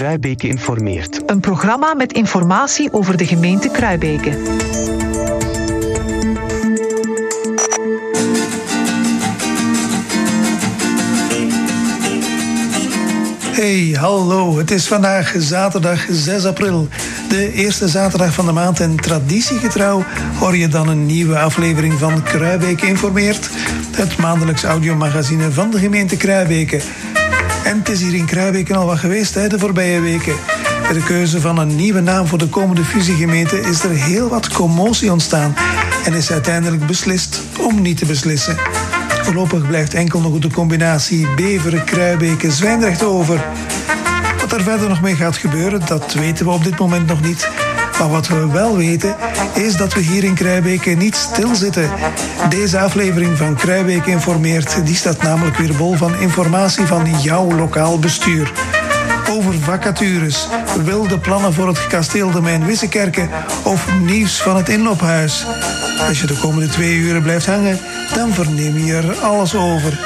Kruibeke informeert. Een programma met informatie over de gemeente Kruibeke. Hey, hallo. Het is vandaag zaterdag 6 april. De eerste zaterdag van de maand en traditiegetrouw hoor je dan een nieuwe aflevering van Kruibeke informeert. Het maandelijks audiomagazine van de gemeente Kruibeke. En het is hier in Kruibeke al wat geweest hè, de voorbije weken. Bij de keuze van een nieuwe naam voor de komende fusiegemeente is er heel wat commotie ontstaan. En is uiteindelijk beslist om niet te beslissen. Voorlopig blijft enkel nog de combinatie Beveren, Kruibeke, Zwijndrecht over. Wat er verder nog mee gaat gebeuren, dat weten we op dit moment nog niet. Maar wat we wel weten, is dat we hier in Kruibeke niet stilzitten. Deze aflevering van Kruibeke informeert, die staat namelijk weer bol van informatie van jouw lokaal bestuur. Over vacatures, wilde plannen voor het kasteel de Mijn Wissekerken of nieuws van het inloophuis. Als je de komende twee uren blijft hangen, dan verneem je er alles over.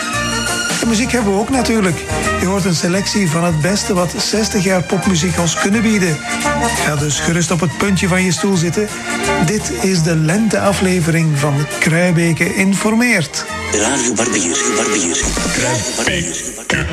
Muziek hebben we ook natuurlijk. Je hoort een selectie van het beste wat 60 jaar popmuziek ons kunnen bieden. Ga dus gerust op het puntje van je stoel zitten. Dit is de lenteaflevering van Kruibeke Informeert. Radio Barbier, Barbier. Kruibeke.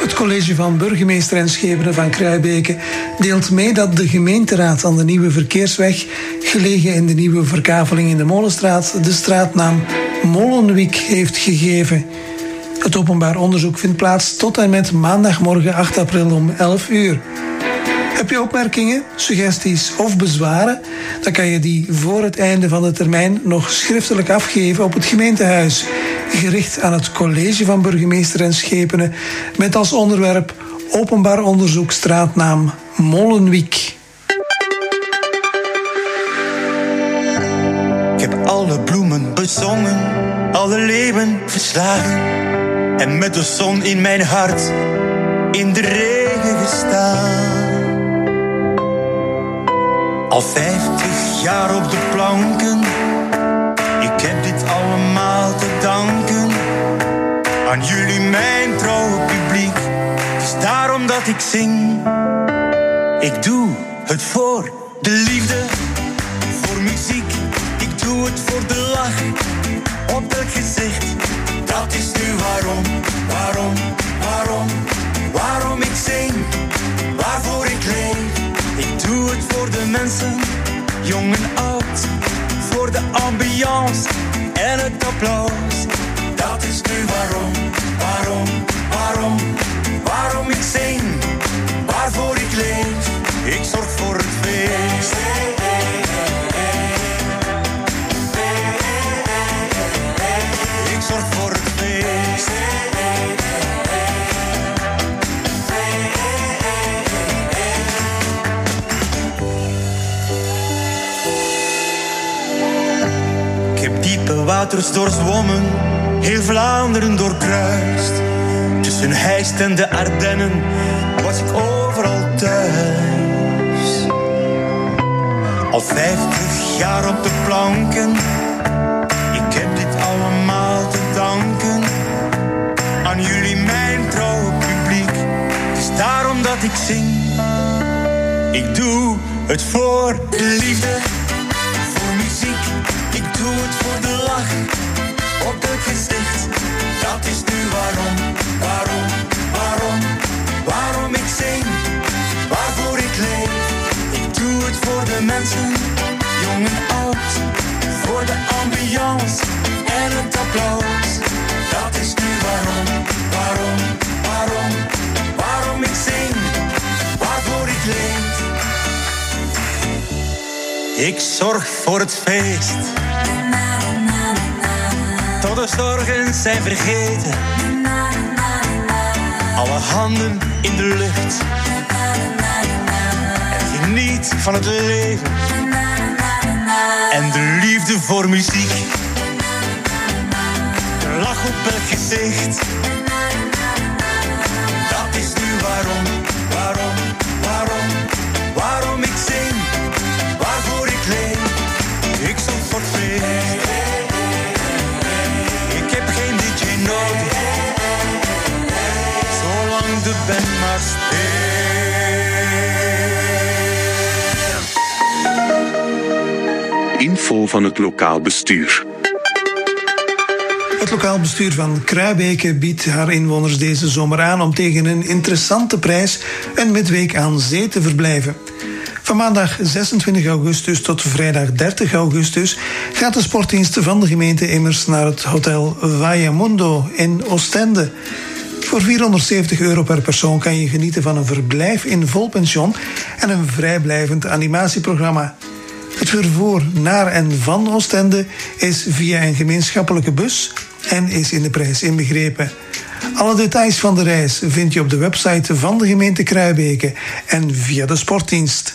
Het college van burgemeester en schepenen van Kruibeke deelt mee dat de gemeenteraad aan de nieuwe verkeersweg, gelegen in de nieuwe verkaveling in de Molenstraat, de straatnaam Molenwiek heeft gegeven. Het openbaar onderzoek vindt plaats tot en met maandagmorgen 8 april om 11 uur. Heb je opmerkingen, suggesties of bezwaren? Dan kan je die voor het einde van de termijn nog schriftelijk afgeven op het gemeentehuis. Gericht aan het college van burgemeester en schepenen. Met als onderwerp openbaar onderzoek straatnaam Molenwiek. Ik heb alle bloemen bezongen, alle leeuwen verslagen. En met de zon in mijn hart in de regen gestaan. Al vijftig jaar op de planken, Aan jullie, mijn trouwe publiek. Het is daarom dat ik zing. Ik doe het voor de liefde, voor muziek. Ik doe het voor de lach op elk gezicht. Dat is nu waarom, waarom, waarom, waarom ik zing. Waarvoor ik leef. Ik doe het voor de mensen, jong en oud. Voor de ambiance en het applaus. Waters doorzwommen, heel Vlaanderen doorkruist. Tussen Heist en de Ardennen was ik overal thuis. Al vijftig jaar op de planken, ik heb dit allemaal te danken. Aan jullie, mijn trouwe publiek, het is daarom dat ik zing. Ik doe het voor de liefde, op het gezicht. Dat is nu waarom, waarom, waarom, waarom ik zing. Waarvoor ik leef. Ik doe het voor de mensen, jong en oud. Voor de ambiance en het applaus. Dat is nu waarom, waarom, waarom, waarom ik zing. Waarvoor ik leef. Ik zorg voor het feest. De zorgen zijn vergeten. Alle handen in de lucht. En geniet van het leven. En de liefde voor muziek. Lach op elk gezicht. Van het lokaal bestuur. Het lokaal bestuur van Kruibeke biedt haar inwoners deze zomer aan om tegen een interessante prijs een midweek aan zee te verblijven. Van maandag 26 augustus tot vrijdag 30 augustus gaat de sportdienst van de gemeente immers naar het hotel Vallamundo in Oostende. Voor 470 euro per persoon kan je genieten van een verblijf in vol pension en een vrijblijvend animatieprogramma. Het vervoer naar en van Oostende is via een gemeenschappelijke bus en is in de prijs inbegrepen. Alle details van de reis vind je op de website van de gemeente Kruibeke en via de sportdienst.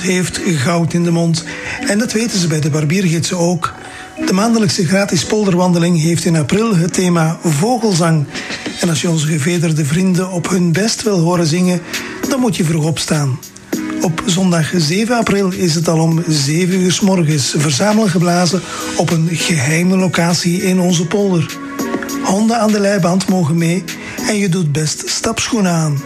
Heeft goud in de mond. En dat weten ze bij de barbiergidsen ook. De maandelijkse gratis polderwandeling heeft in april het thema vogelzang. En als je onze gevederde vrienden op hun best wil horen zingen, dan moet je vroeg opstaan. Op zondag 7 april is het al om 7 uur s morgens verzamelen geblazen op een geheime locatie in onze polder. Honden aan de leiband mogen mee en je doet best stapschoenen aan.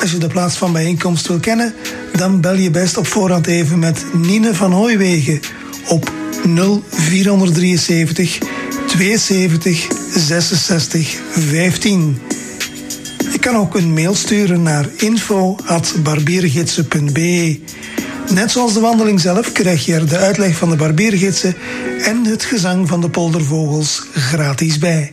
Als je de plaats van bijeenkomst wil kennen, dan bel je best op voorhand even met Nine van Hooiwegen op 0473 72 66 15. Je kan ook een mail sturen naar info.barbiergidsen.be. Net zoals de wandeling zelf krijg je er de uitleg van de barbiergidsen en het gezang van de poldervogels gratis bij.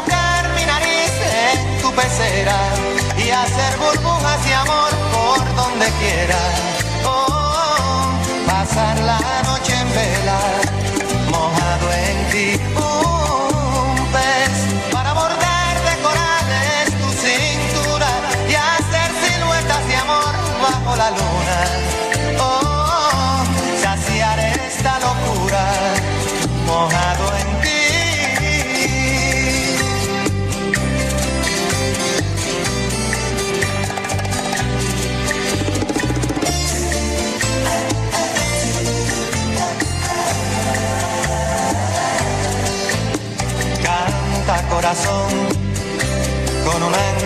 y hacer burbujas de amor por donde quiera.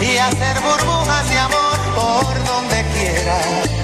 y hacer burbujas de amor por donde quiera.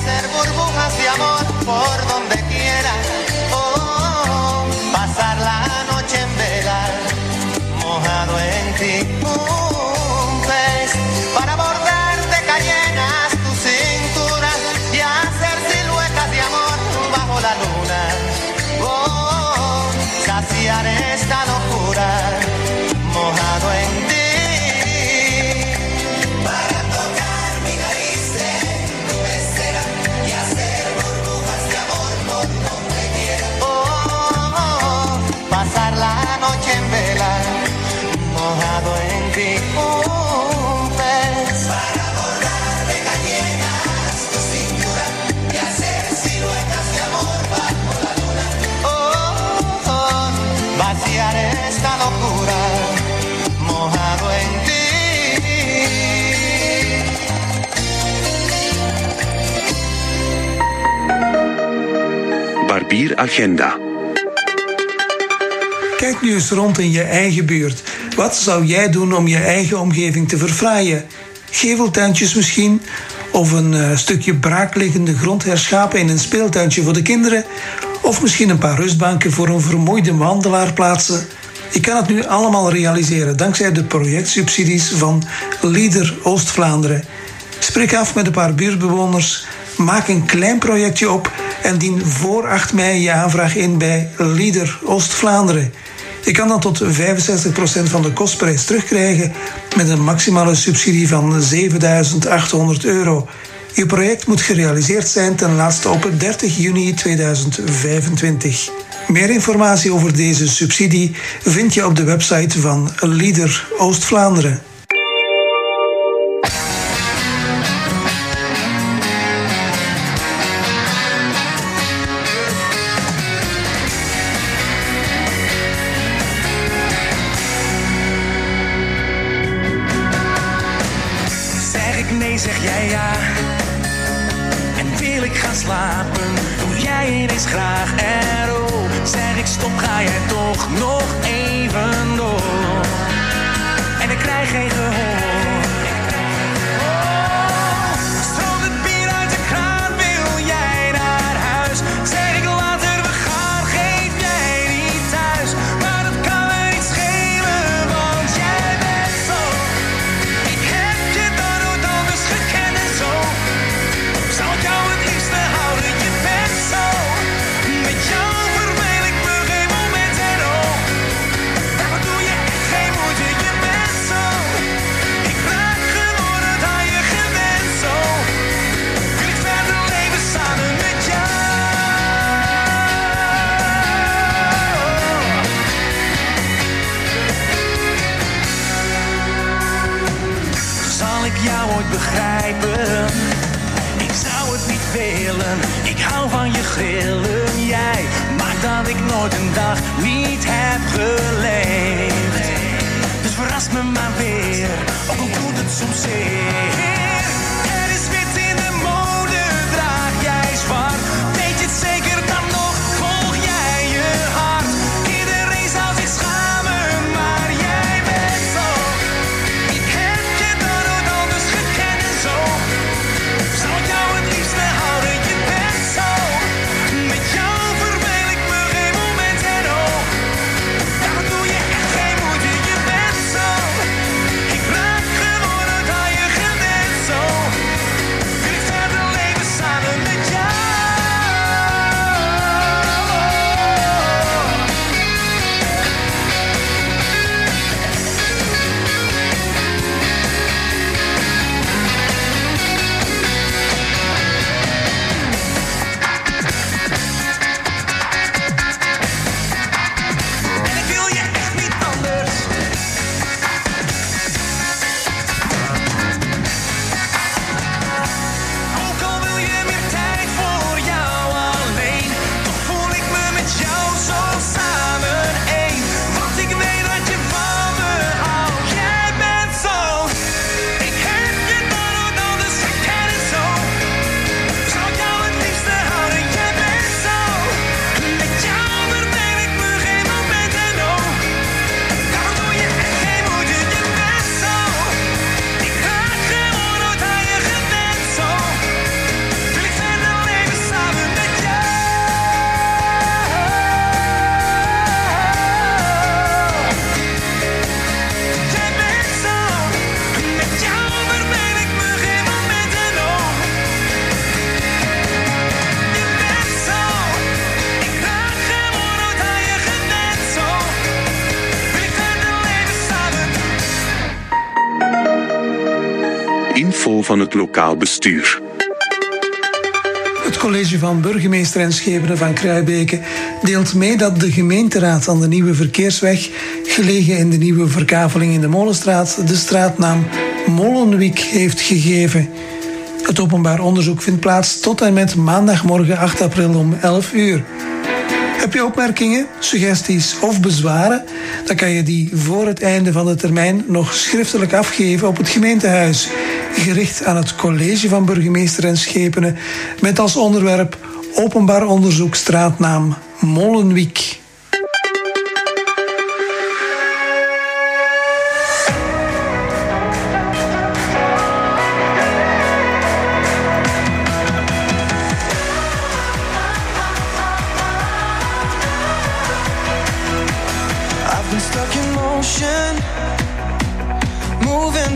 Hacer burbujas de amor por donde quiera. Oh, pasar la noche en vela, mojado en ti. noche en vela, mojado en grifos. Para borrar de gallegas tu cintura y hacer siluetas de amor bajo la luna. Oh, oh, vaciar esta locura, mojado en ti. Barbir Agenda eens rond in je eigen buurt. Wat zou jij doen om je eigen omgeving te verfraaien? Geveltuintjes misschien? Of een eh, stukje braakliggende grond herschapen in een speeltuintje voor de kinderen? Of misschien een paar rustbanken voor een vermoeide wandelaar plaatsen? Je kan het nu allemaal realiseren dankzij de projectsubsidies van Leader Oost-Vlaanderen. Spreek af met een paar buurtbewoners, maak een klein projectje op en dien voor 8 mei je aanvraag in bij Leader Oost-Vlaanderen. Je kan dan tot 65% van de kostprijs terugkrijgen met een maximale subsidie van 7800 euro. Je project moet gerealiseerd zijn ten laatste op 30 juni 2025. Meer informatie over deze subsidie vind je op de website van Leader Oost-Vlaanderen. Van het lokaal bestuur. Het college van burgemeester en schepenen van Kruibeke deelt mee dat de gemeenteraad aan de nieuwe verkeersweg, gelegen in de nieuwe verkaveling in de Molenstraat, de straatnaam Molenwiek heeft gegeven. Het openbaar onderzoek vindt plaats tot en met maandagmorgen 8 april om 11 uur. Heb je opmerkingen, suggesties of bezwaren? Dan kan je die voor het einde van de termijn nog schriftelijk afgeven op het gemeentehuis. Gericht aan het college van burgemeester en schepenen met als onderwerp Openbaar onderzoek straatnaam Molenwiek.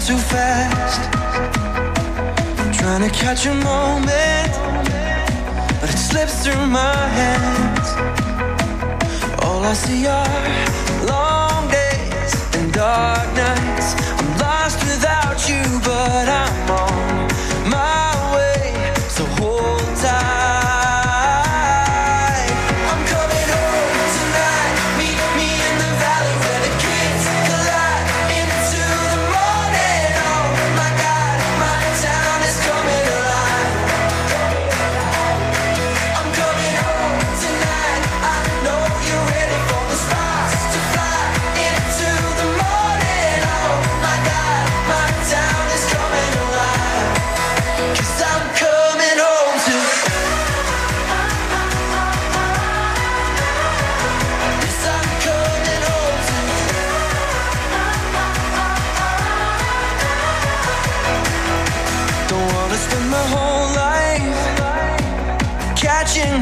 Too fast. Trying to catch a moment, but it slips through my hands. All I see are long days and dark nights. I'm lost without you, but I'm on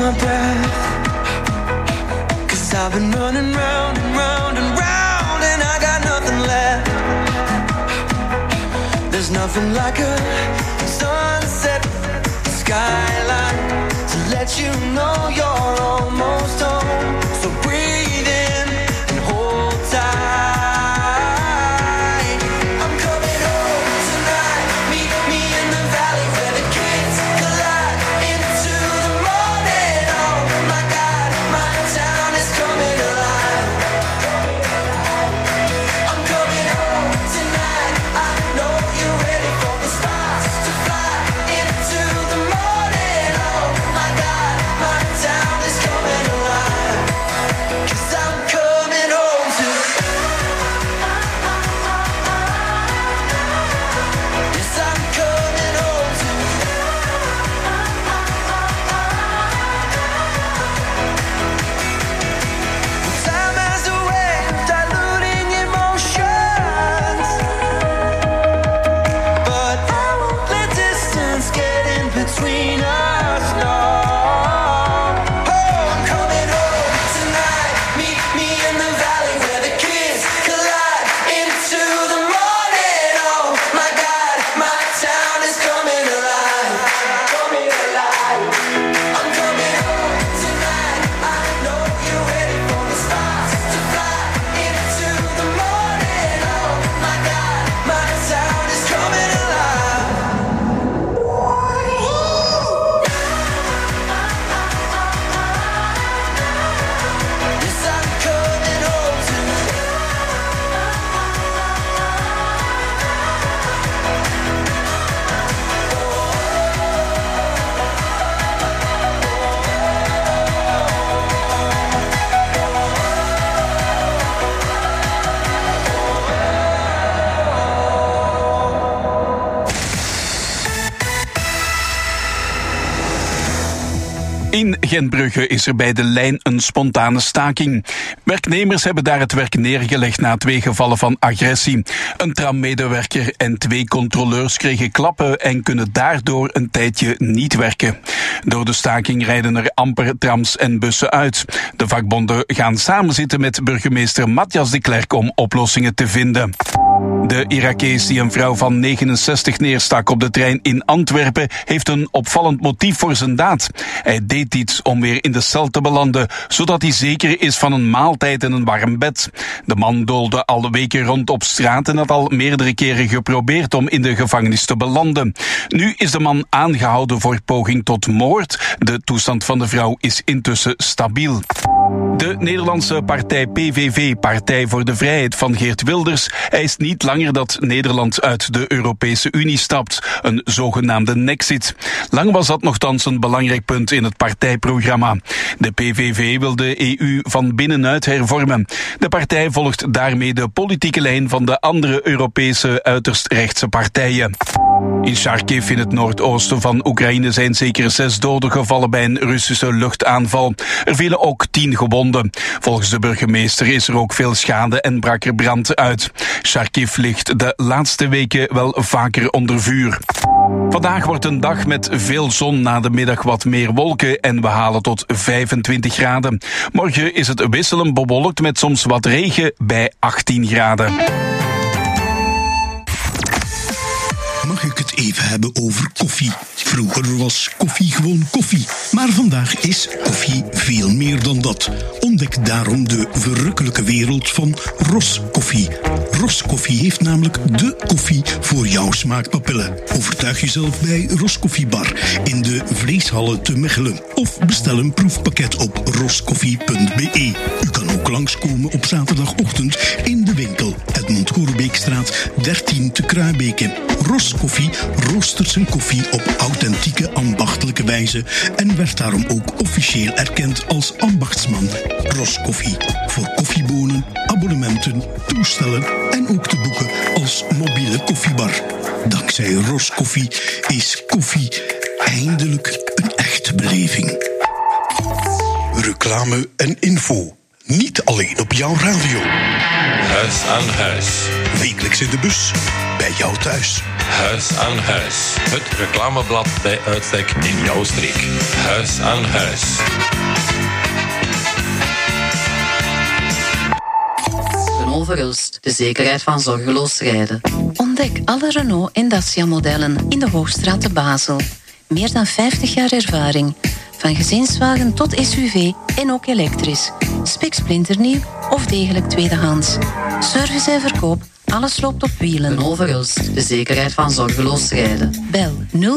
my breath. Cause I've been running round and round and round and I got nothing left. There's nothing like a sunset skyline to let you know you're almost home. Gentbrugge is er bij de lijn een spontane staking. Werknemers hebben daar het werk neergelegd na twee gevallen van agressie. Een trammedewerker en twee controleurs kregen klappen en kunnen daardoor een tijdje niet werken. Door de staking rijden er amper trams en bussen uit. De vakbonden gaan samenzitten met burgemeester Matthias de Klerk om oplossingen te vinden. De Irakees die een vrouw van 69 neerstak op de trein in Antwerpen heeft een opvallend motief voor zijn daad. Hij deed iets om weer in de cel te belanden, zodat hij zeker is van een maaltijd en een warm bed. De man doolde al weken rond op straat en had al meerdere keren geprobeerd om in de gevangenis te belanden. Nu is de man aangehouden voor poging tot moord. De toestand van de vrouw is intussen stabiel. De Nederlandse partij PVV, Partij voor de Vrijheid van Geert Wilders, eist niet langer dat Nederland uit de Europese Unie stapt, een zogenaamde nexit. Lang was dat nogthans een belangrijk punt in het partijprogramma. De PVV wil de EU van binnenuit hervormen. De partij volgt daarmee de politieke lijn van de andere Europese uiterst rechtse partijen. In Kharkiv in het noordoosten van Oekraïne zijn zeker zes doden gevallen bij een Russische luchtaanval. Er vielen ook tien gewonden. Volgens de burgemeester is er ook veel schade en brak er brand uit. Kharkiv ligt de laatste weken wel vaker onder vuur. Vandaag wordt een dag met veel zon, na de middag wat meer wolken en we halen tot 25 graden. Morgen is het wisselend bewolkt met soms wat regen bij 18 graden. Even hebben over koffie? Vroeger was koffie gewoon koffie, maar vandaag is koffie veel meer dan dat. Ontdek daarom de verrukkelijke wereld van Roskoffie. Roskoffie heeft namelijk de koffie voor jouw smaakpapillen. Overtuig jezelf bij Roskoffiebar in de Vleeshallen te Mechelen. Of bestel een proefpakket op roskoffie.be. U kan ook langskomen op zaterdagochtend in de winkel Edmond Goerbeekstraat 13 te Kruibeke. Roskoffie roostert zijn koffie op authentieke ambachtelijke wijze en werd daarom ook officieel erkend als ambachtsman. Roskoffie voor koffiebonen, abonnementen, toestellen en ook te boeken als mobiele koffiebar. Dankzij Roskoffie is koffie eindelijk een echte beleving. Reclame en info. Niet alleen op jouw radio. Huis aan huis. Wekelijks in de bus. Bij jou thuis. Huis aan huis. Het reclameblad bij uitstek in jouw streek. Huis aan huis. Renault Verhulst, de zekerheid van zorgeloos rijden. Ontdek alle Renault en Dacia modellen in de Hoogstraat te Basel. Meer dan 50 jaar ervaring. Van gezinswagen tot SUV en ook elektrisch. Spiksplinternieuw of degelijk tweedehands. Service en verkoop, alles loopt op wielen. Verhulst, de zekerheid van zorgeloos rijden. Bel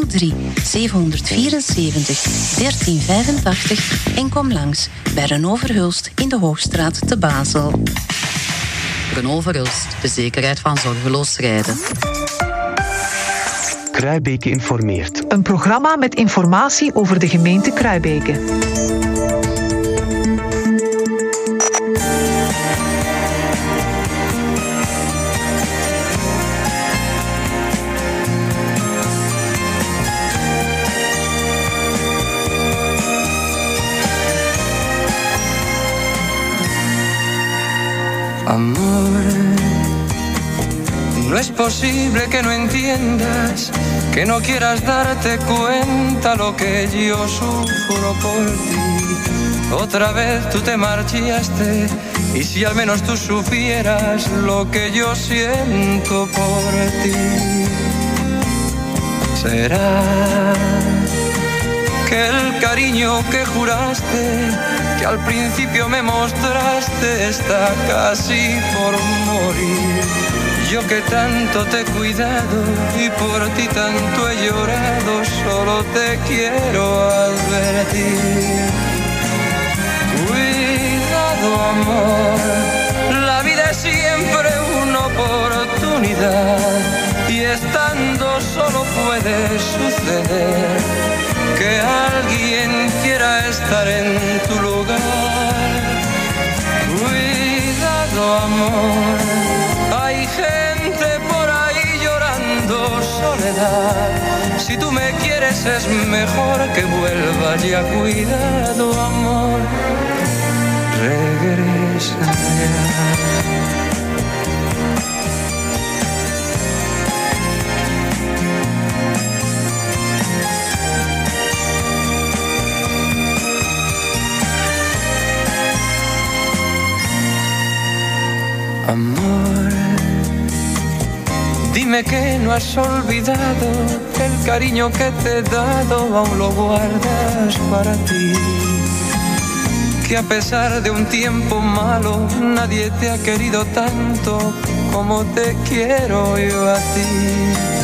03 774 1385 en kom langs bij Renault Verhulst in de Hoogstraat te Basel. Renault Verhulst, de zekerheid van zorgeloos rijden. Kruibeke informeert. Een programma met informatie over de gemeente Kruibeke. Amor, no es posible que no entiendas, que no quieras darte cuenta lo que yo sufro por ti. Otra vez tú te marchaste y si al menos tú supieras lo que yo siento por ti. Será que el cariño que juraste, al principio me mostraste, está casi por morir. Yo que tanto te he cuidado y por ti tanto he llorado, solo te quiero advertir. Cuidado amor, la vida es siempre una oportunidad y estando solo puede suceder que alguien quiera estar en tu lugar. Cuidado amor, hay gente por ahí llorando soledad. Si tú me quieres es mejor que vuelva ya. Cuidado amor, regresa. Amor, dime que no has olvidado el cariño que te he dado, aún lo guardas para ti. Que a pesar de un tiempo malo, nadie te ha querido tanto como te quiero yo a ti.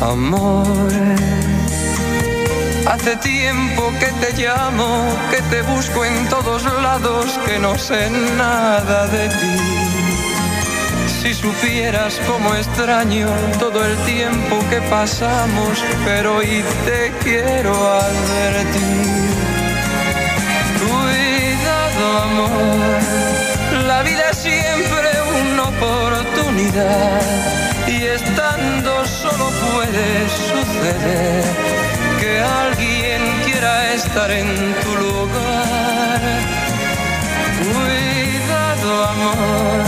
Amor, Hace tiempo que te llamo, que te busco en todos lados, que no sé nada de ti. Si supieras cómo extraño todo el tiempo que pasamos, pero hoy te quiero advertir. Cuidado, amor, la vida es siempre una oportunidad y estando solo puede suceder que quiera estar en tu lugar. Cuidado, amor,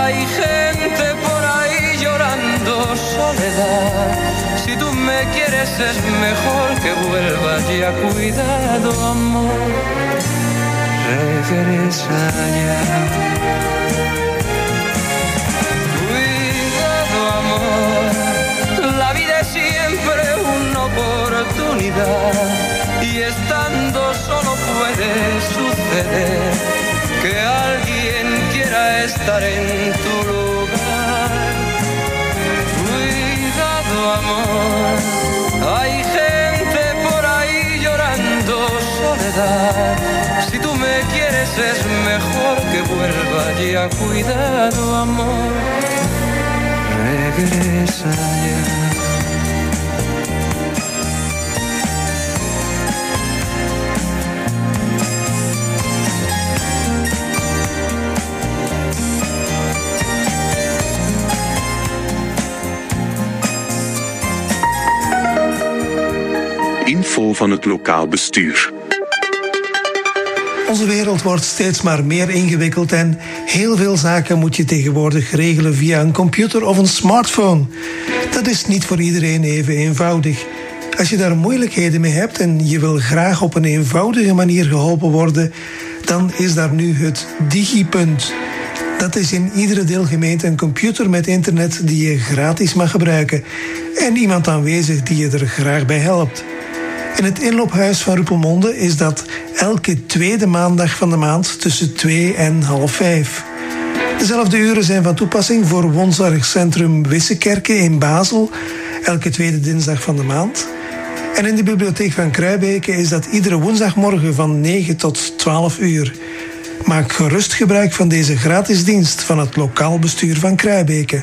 hay gente por ahí llorando soledad. Si tú me quieres es mejor que vuelvas ya. Cuidado, amor, regresa ya. Cuidado, amor, la vida es siempre una oportunidad y estando solo puede suceder que alguien quiera estar en tu lugar. Cuidado, amor, hay gente por ahí llorando soledad. Si tú me quieres es mejor que vuelva ya. Cuidado, amor, regresa ya. Van het lokaal bestuur. Onze wereld wordt steeds maar meer ingewikkeld en heel veel zaken moet je tegenwoordig regelen via een computer of een smartphone. Dat is niet voor iedereen even eenvoudig. Als je daar moeilijkheden mee hebt en je wil graag op een eenvoudige manier geholpen worden, dan is daar nu het Digipunt. Dat is in iedere deelgemeente een computer met internet die je gratis mag gebruiken en iemand aanwezig die je er graag bij helpt. In het inloophuis van Ruppelmonde is dat elke tweede maandag van de maand tussen 2 en half 5. Dezelfde uren zijn van toepassing voor woonzorgcentrum Wissekerke in Basel, elke tweede dinsdag van de maand. En in de bibliotheek van Kruibeke is dat iedere woensdagmorgen van 9 tot 12 uur. Maak gerust gebruik van deze gratis dienst van het lokaal bestuur van Kruibeke.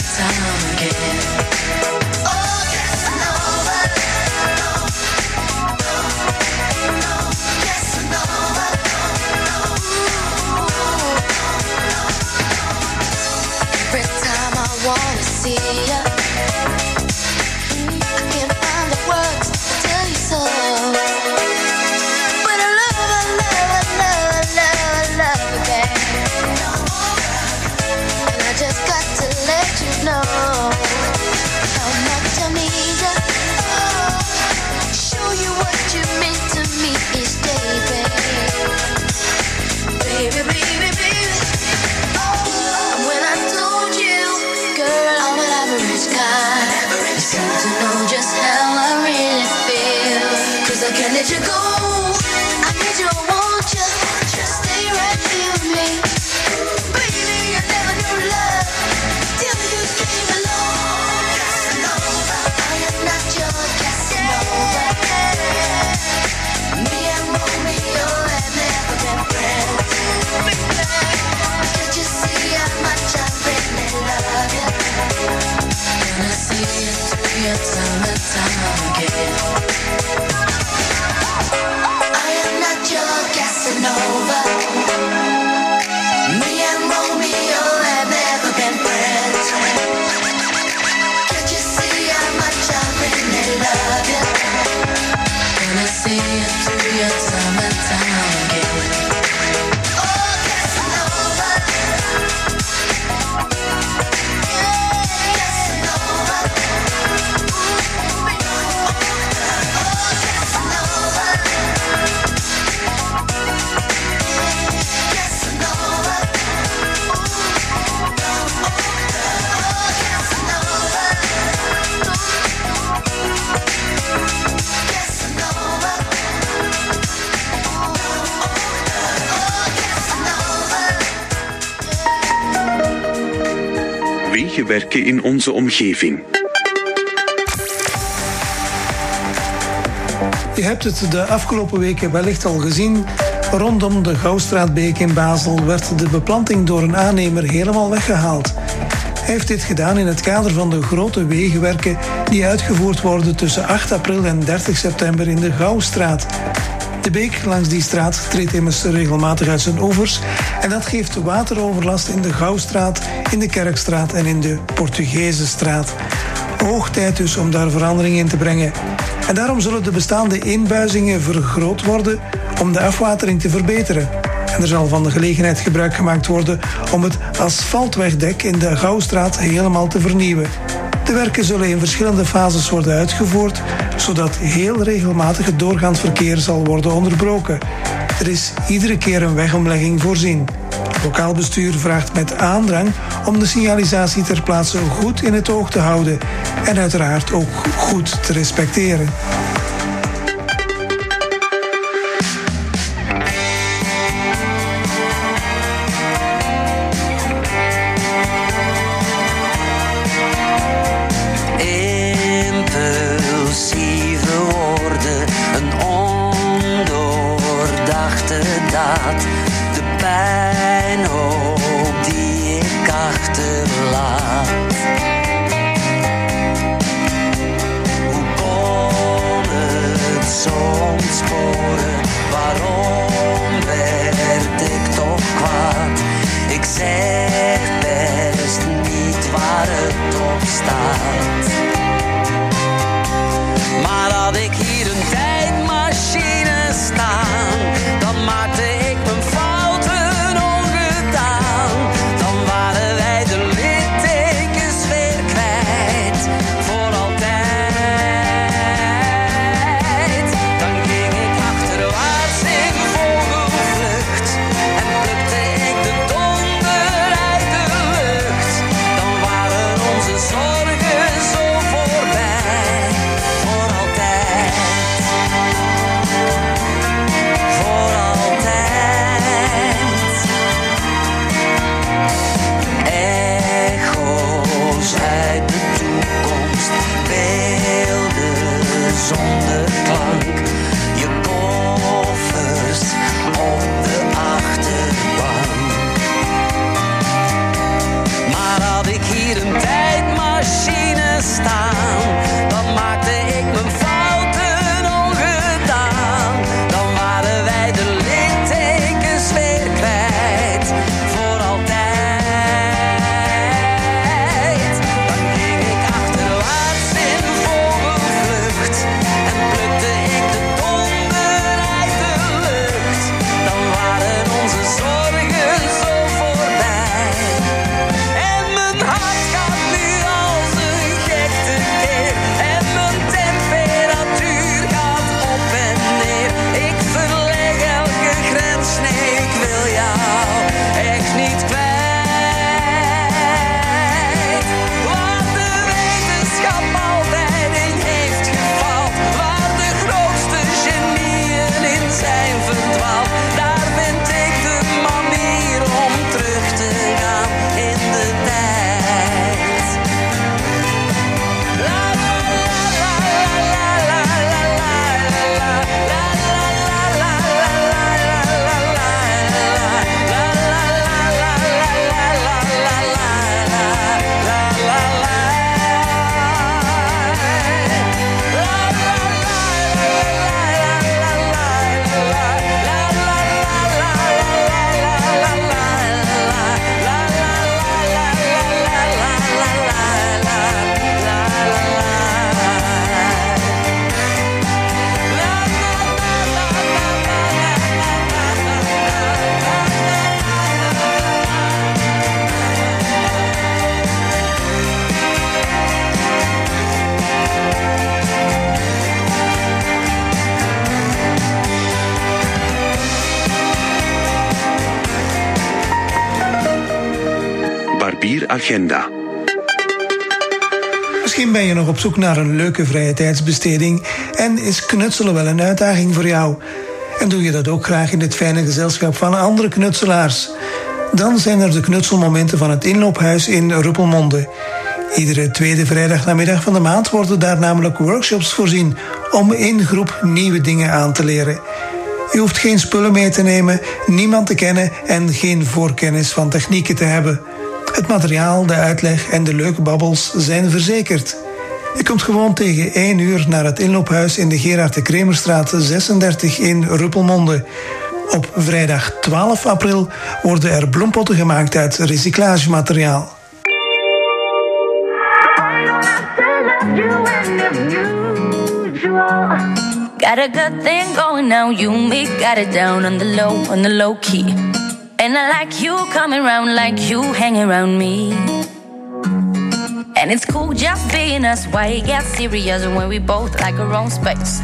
In onze omgeving. Je hebt het de afgelopen weken wellicht al gezien. Rondom de Gouwstraatbeek in Basel werd de beplanting door een aannemer helemaal weggehaald. Hij heeft dit gedaan in het kader van de grote wegenwerken die uitgevoerd worden tussen 8 april en 30 september in de Gouwstraat. De beek langs die straat treedt immers regelmatig uit zijn oevers en dat geeft wateroverlast in de Gouwstraat, in de Kerkstraat en in de Portugezenstraat. Hoog tijd dus om daar verandering in te brengen. En daarom zullen de bestaande inbuizingen vergroot worden om de afwatering te verbeteren. En er zal van de gelegenheid gebruik gemaakt worden om het asfaltwegdek in de Gouwstraat helemaal te vernieuwen. De werken zullen in verschillende fases worden uitgevoerd, zodat heel regelmatig het doorgaand verkeer zal worden onderbroken. Er is iedere keer een wegomlegging voorzien. Lokaal bestuur vraagt met aandrang om de signalisatie ter plaatse goed in het oog te houden en uiteraard ook goed te respecteren. Agenda. Misschien ben je nog op zoek naar een leuke vrije tijdsbesteding en is knutselen wel een uitdaging voor jou. En doe je dat ook graag in het fijne gezelschap van andere knutselaars. Dan zijn er de knutselmomenten van het inloophuis in Ruppelmonde. Iedere tweede vrijdagnamiddag van de maand worden daar namelijk workshops voorzien om in groep nieuwe dingen aan te leren. Je hoeft geen spullen mee te nemen, niemand te kennen en geen voorkennis van technieken te hebben. Het materiaal, de uitleg en de leuke babbels zijn verzekerd. Je komt gewoon tegen 1 uur naar het inloophuis in de Gerard de Kremerstraat 36 in Ruppelmonde. Op vrijdag 12 april worden er bloempotten gemaakt uit recyclagemateriaal. Got a good thing you it down on the low, on the low key. And I like you coming around like you hang around me. And it's cool just being us, why it gets serious when we both like our own space.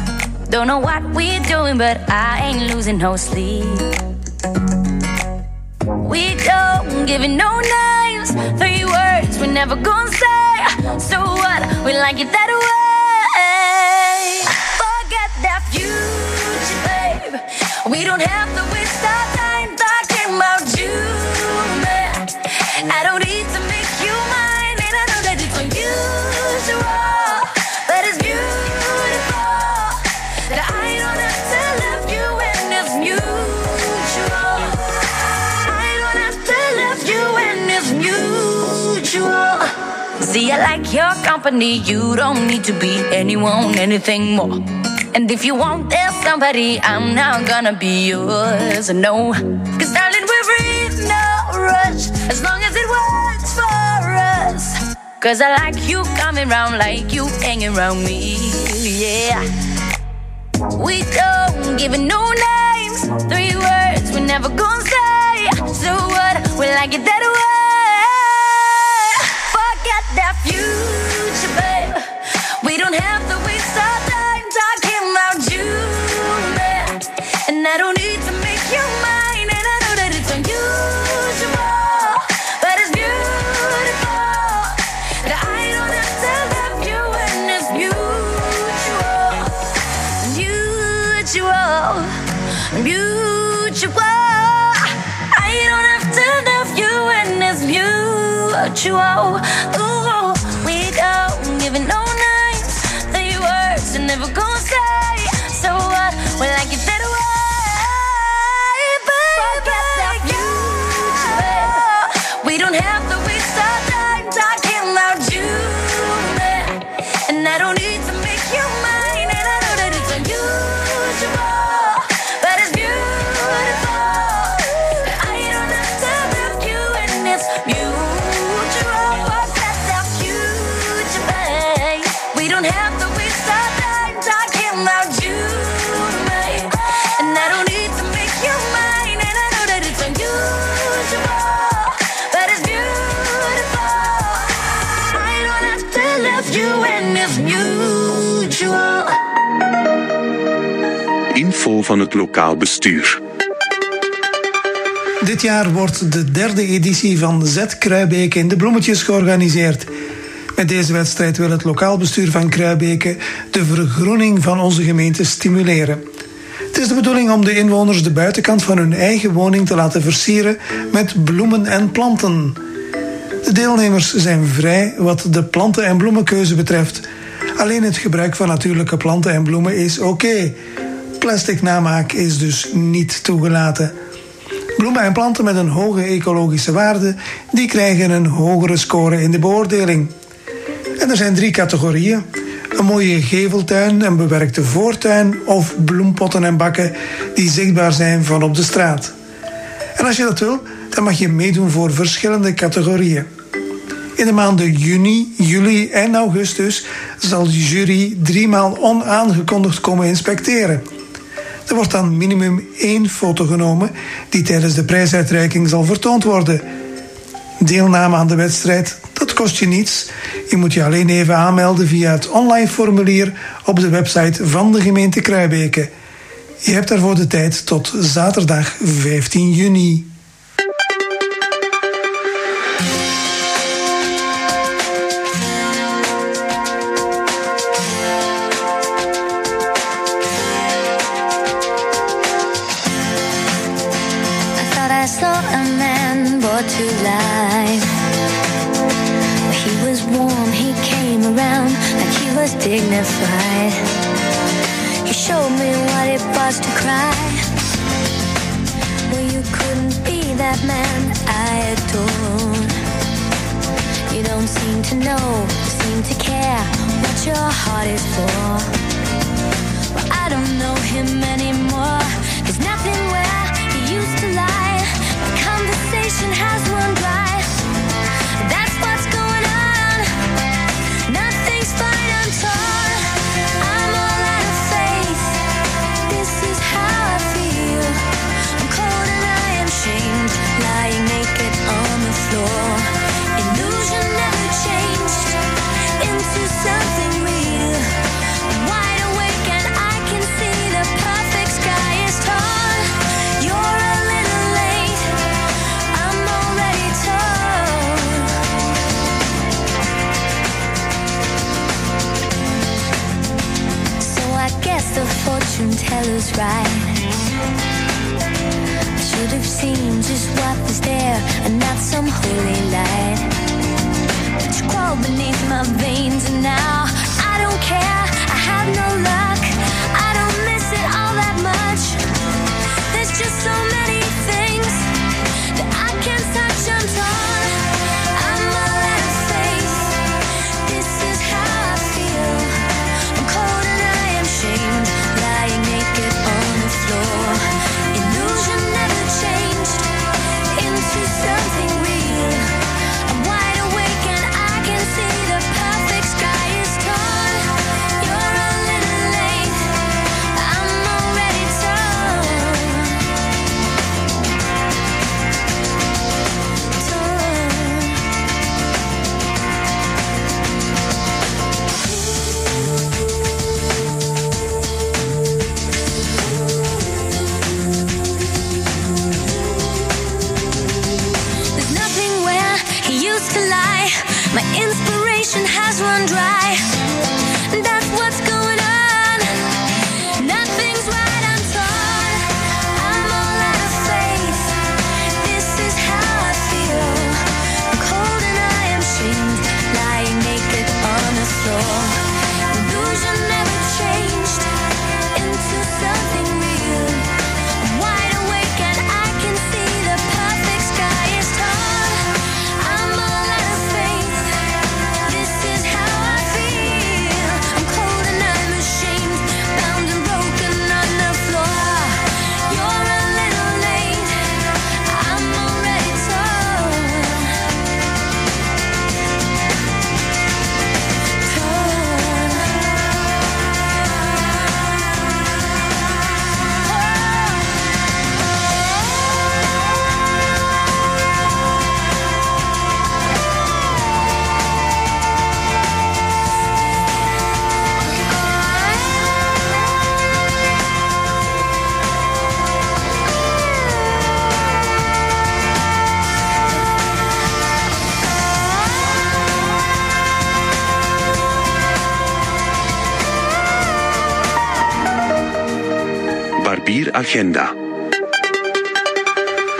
Don't know what we're doing, but I ain't losing no sleep. We don't give it no names, three words we never gonna say. So what? We like it that way. Forget that future, babe. We don't have to about you, man. I don't need to make you mine, and I know that it's unusual, but it's beautiful that I don't have to love you when it's mutual. I don't have to love you when it's mutual. See, I like your company. You don't need to be anyone, anything more. And if you want there's somebody, I'm not gonna be yours. No, cause darling, we're in no rush as long as it works for us. Cause I like you coming round like you hanging around me. Yeah. We don't give it no names. Three words we're never gonna say. So what? We like it that way. Forget that future, babe. We don't have to And I don't need to make you mine. And I know that it's unusual, but it's beautiful that I don't have to love you when it's mutual mutual, mutual. I don't have to love you when it's mutual. Ooh, Info van het lokaal bestuur. Dit jaar wordt de derde editie van Z Kruibeke in de Bloemetjes georganiseerd. Met deze wedstrijd wil het lokaal bestuur van Kruibeke de vergroening van onze gemeente stimuleren. Het is de bedoeling om de inwoners de buitenkant van hun eigen woning te laten versieren met bloemen en planten. De deelnemers zijn vrij wat de planten- en bloemenkeuze betreft. Alleen het gebruik van natuurlijke planten en bloemen is oké. Plastic namaak is dus niet toegelaten. Bloemen en planten met een hoge ecologische waarde, die krijgen een hogere score in de beoordeling. En er zijn drie categorieën. Een mooie geveltuin, een bewerkte voortuin of bloempotten en bakken die zichtbaar zijn van op de straat. En als je dat wil, dan mag je meedoen voor verschillende categorieën. In de maanden juni, juli en augustus zal de jury driemaal onaangekondigd komen inspecteren. Er wordt dan minimum één foto genomen die tijdens de prijsuitreiking zal vertoond worden. Deelname aan de wedstrijd, dat kost je niets. Je moet je alleen even aanmelden via het online formulier op de website van de gemeente Kruibeke. Je hebt daarvoor de tijd tot zaterdag 15 juni.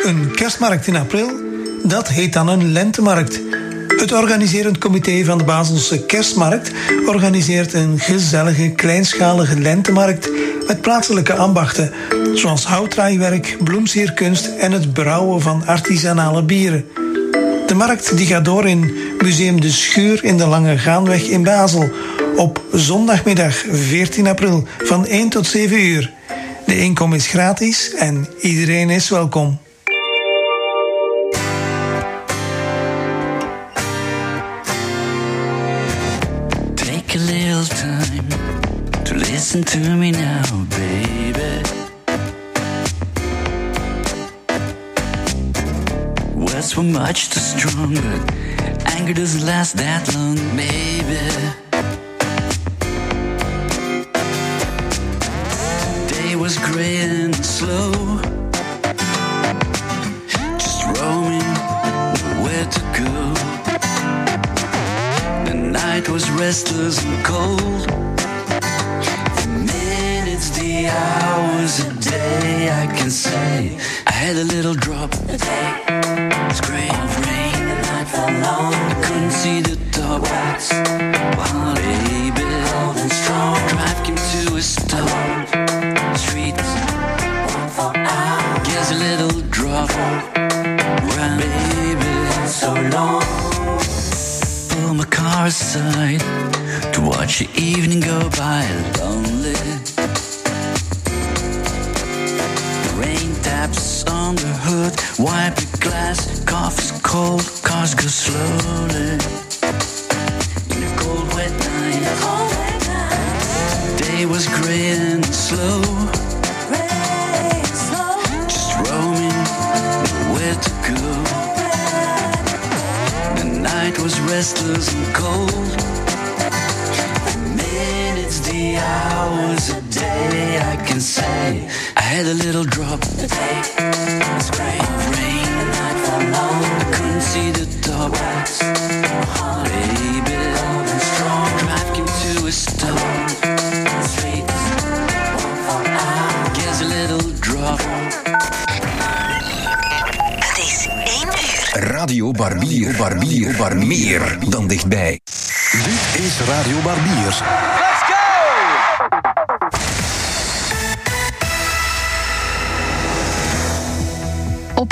Een kerstmarkt in april, dat heet dan een lentemarkt. Het organiserend comité van de Baselse Kerstmarkt organiseert een gezellige, kleinschalige lentemarkt met plaatselijke ambachten, zoals houtdraaiwerk, bloemsierkunst en het brouwen van artisanale bieren. De markt die gaat door in Museum de Schuur in de Lange Gaanweg in Basel op zondagmiddag 14 april van 1 tot 7 uur. De inkom is gratis en iedereen is welkom. Take a little time to listen to me now, baby. Words were much too strong, but anger doesn't last that long, baby. was grey and slow. Just roaming, nowhere to go. The night was restless and cold. The minutes, the hours, a day, I can say. I had a little drop. A day was grey of rain. The night fell long. I couldn't see the dark. Baby, so long. Pull my car aside to watch the evening go by. Night was restless and cold. The minutes, the hours, a day, I can say. I had a little drop of rain. I couldn't see the top. Baby, strong drive came to a stop. Radio Barbier, Barbier, Barbier. Meer dan dichtbij. Dit is Radio Barbier.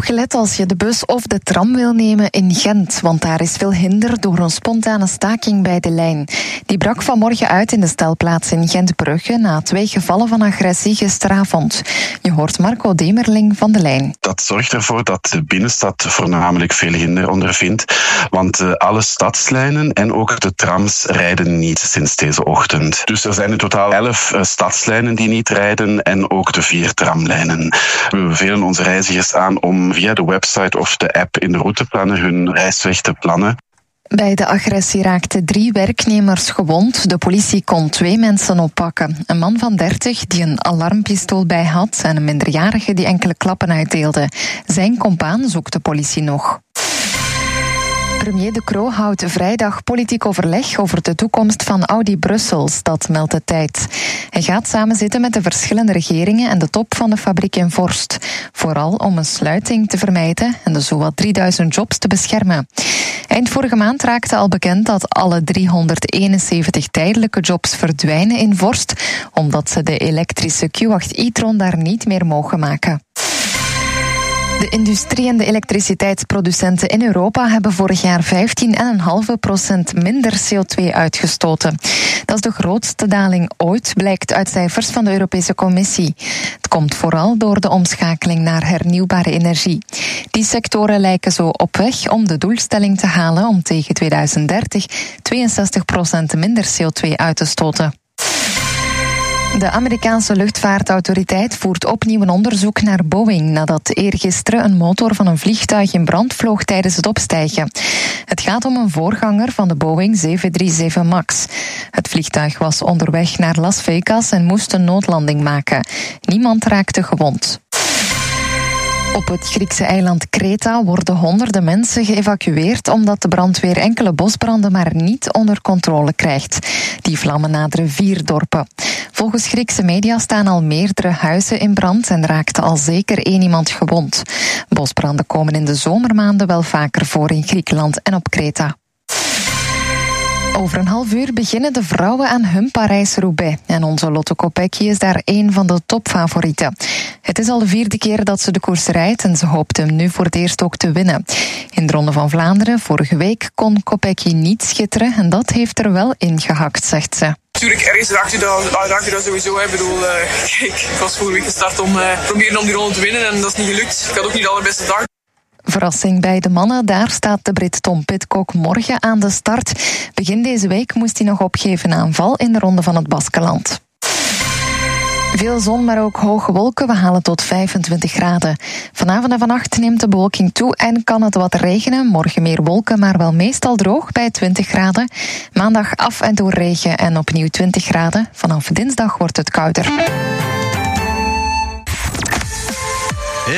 Opgelet als je de bus of de tram wil nemen in Gent, want daar is veel hinder door een spontane staking bij de lijn. Die brak vanmorgen uit in de stelplaats in Gent-Brugge na twee gevallen van agressie gisteravond. Je hoort Marco Demerling van de lijn. Dat zorgt ervoor dat de binnenstad voornamelijk veel hinder ondervindt, want eh, alle stadslijnen en ook de trams rijden niet sinds deze ochtend. Dus er zijn in totaal elf eh, stadslijnen die niet rijden en ook de vier tramlijnen. We bevelen onze reizigers aan om via de website of de app in de routeplannen hun reisweg te plannen. Bij de agressie raakten drie werknemers gewond. De politie kon twee mensen oppakken. Een man van 30 die een alarmpistool bij had en een minderjarige die enkele klappen uitdeelde. Zijn compaan zoekt de politie nog. Premier De Croo houdt vrijdag politiek overleg over de toekomst van Audi Brussels, dat meldt de tijd. Hij gaat samen zitten met de verschillende regeringen en de top van de fabriek in Vorst. Vooral om een sluiting te vermijden en de zowat 3000 jobs te beschermen. Eind vorige maand raakte al bekend dat alle 371 tijdelijke jobs verdwijnen in Vorst, omdat ze de elektrische Q8 e-tron daar niet meer mogen maken. De industrie en de elektriciteitsproducenten in Europa hebben vorig jaar 15,5% minder CO2 uitgestoten. Dat is de grootste daling ooit, blijkt uit cijfers van de Europese Commissie. Het komt vooral door de omschakeling naar hernieuwbare energie. Die sectoren lijken zo op weg om de doelstelling te halen om tegen 2030 62% minder CO2 uit te stoten. De Amerikaanse luchtvaartautoriteit voert opnieuw een onderzoek naar Boeing nadat eergisteren een motor van een vliegtuig in brand vloog tijdens het opstijgen. Het gaat om een voorganger van de Boeing 737 MAX. Het vliegtuig was onderweg naar Las Vegas en moest een noodlanding maken. Niemand raakte gewond. Op het Griekse eiland Kreta worden honderden mensen geëvacueerd omdat de brandweer enkele bosbranden maar niet onder controle krijgt. Die vlammen naderen vier dorpen. Volgens Griekse media staan al meerdere huizen in brand en raakte al zeker één iemand gewond. Bosbranden komen in de zomermaanden wel vaker voor in Griekenland en op Kreta. Over een half uur beginnen de vrouwen aan hun Parijs-Roubaix. En onze Lotte Kopecky is daar een van de topfavorieten. Het is al de vierde keer dat ze de koers rijdt en ze hoopt hem nu voor het eerst ook te winnen. In de Ronde van Vlaanderen vorige week kon Kopecky niet schitteren en dat heeft er wel ingehakt, zegt ze. Natuurlijk, ergens raakt u dat, ah, raakt u dat sowieso. Ik bedoel, kijk, ik was vorige week gestart om eh proberen om die ronde te winnen en dat is niet gelukt. Ik had ook niet de allerbeste dag. Verrassing bij de mannen, daar staat de Brit Tom Pitcock morgen aan de start. Begin deze week moest hij nog opgeven aan val in de ronde van het Baskeland. Veel zon, maar ook hoge wolken. We halen tot 25 graden. Vanavond en vannacht neemt de bewolking toe en kan het wat regenen. Morgen meer wolken, maar wel meestal droog bij 20 graden. Maandag af en toe regen en opnieuw 20 graden. Vanaf dinsdag wordt het kouder.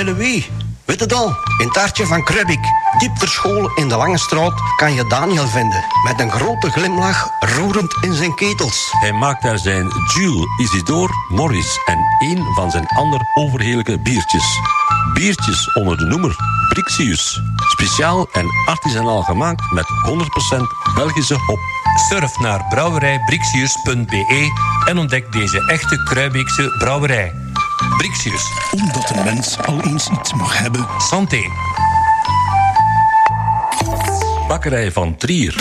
Louis, weet het al? In het hartje van Krubik, diep verscholen in de Lange Straat, kan je Daniel vinden. Met een grote glimlach, roerend in zijn ketels. Hij maakt daar zijn Jules, Isidore, Morris en één van zijn ander overheerlijke biertjes. Biertjes onder de noemer Brixius. Speciaal en artisanaal gemaakt met 100% Belgische hop. Surf naar brouwerijbrixius.be en ontdek deze echte Kruibeekse brouwerij. Brixius, Omdat een mens al eens iets mag hebben. Santé. Bakkerij van Trier.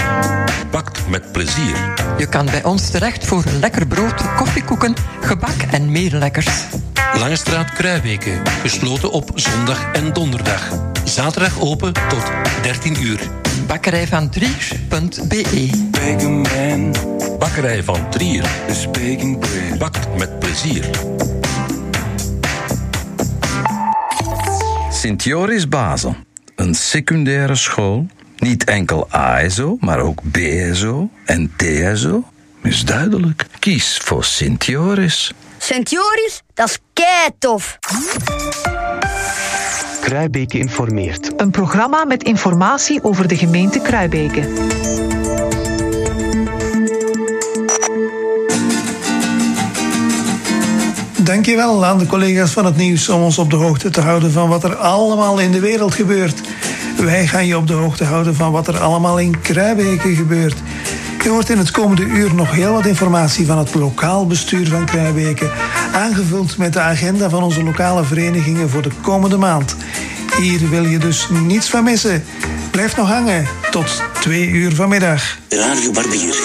Bakt met plezier. Je kan bij ons terecht voor lekker brood, koffiekoeken, gebak en meer lekkers. Langestraat straat Gesloten op zondag en donderdag. Zaterdag open tot 13 uur. Bakkerij van Trier.be Bakkerij van Trier. Bakt met plezier. Sint Joris Basel, een secundaire school, niet enkel ASO, maar ook BSO en TSO, is duidelijk. Kies voor Sint Joris. Sint Joris, dat is keitof. Kruibeke informeert. Een programma met informatie over de gemeente Kruibeke. dankjewel aan de collega's van het nieuws om ons op de hoogte te houden van wat er allemaal in de wereld gebeurt. Wij gaan je op de hoogte houden van wat er allemaal in Kruijbeke gebeurt. Je hoort in het komende uur nog heel wat informatie van het lokaal bestuur van Kruijbeke, aangevuld met de agenda van onze lokale verenigingen voor de komende maand. Hier wil je dus niets van missen. Blijf nog hangen tot twee uur vanmiddag. Radio Barbier,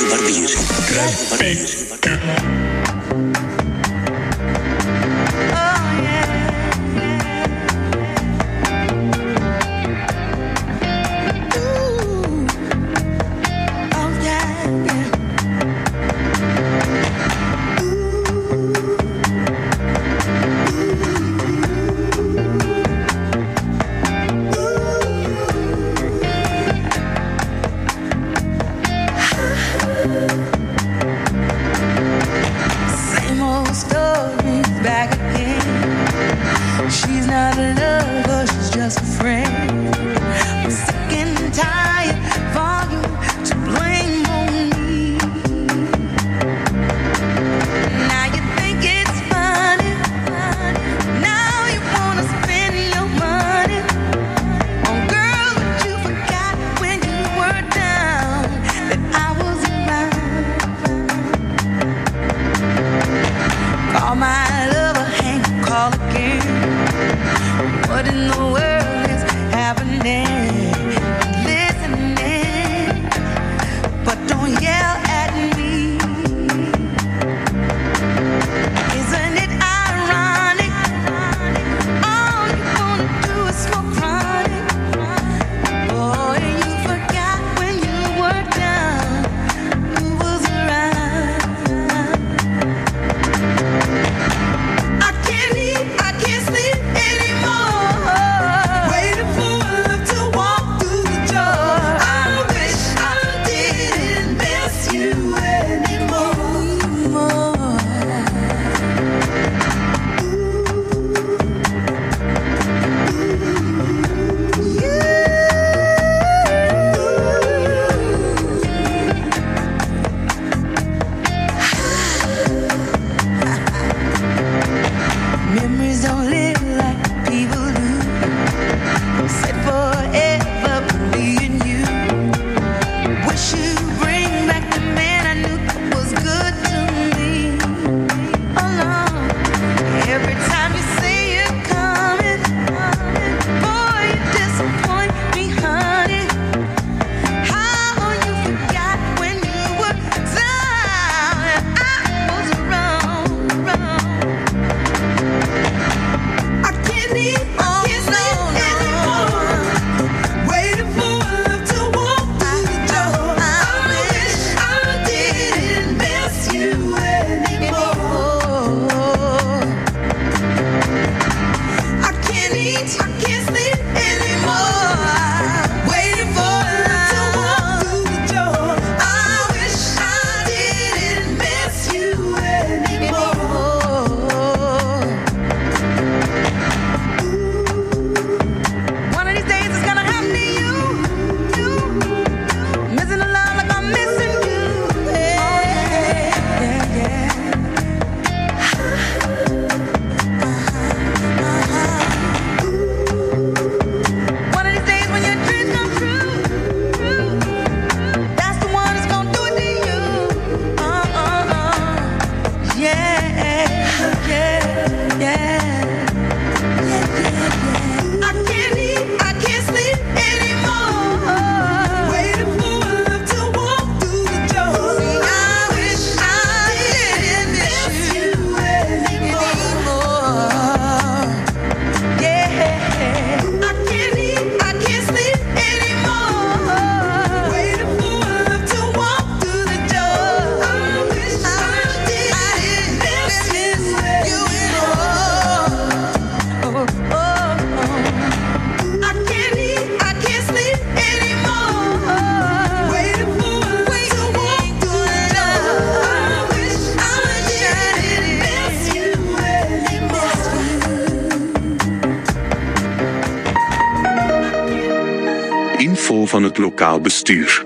bestuur.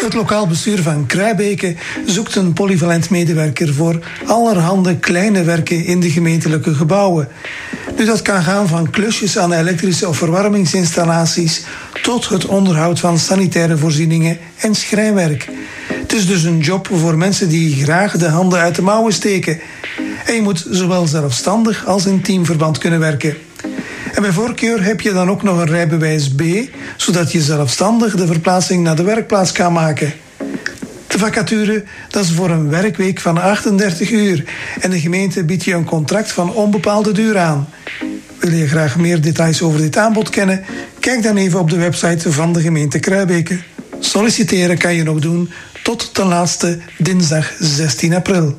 Het lokaal bestuur van Kruibeke zoekt een polyvalent medewerker voor allerhande kleine werken in de gemeentelijke gebouwen. Dus dat kan gaan van klusjes aan elektrische of verwarmingsinstallaties tot het onderhoud van sanitaire voorzieningen en schrijnwerk. Het is dus een job voor mensen die graag de handen uit de mouwen steken. En je moet zowel zelfstandig als in teamverband kunnen werken. En bij voorkeur heb je dan ook nog een rijbewijs B, zodat je zelfstandig de verplaatsing naar de werkplaats kan maken. De vacature dat is voor een werkweek van 38 uur en de gemeente biedt je een contract van onbepaalde duur aan. Wil je graag meer details over dit aanbod kennen? Kijk dan even op de website van de gemeente Kruibeke. Solliciteren kan je nog doen tot ten laatste dinsdag 16 april.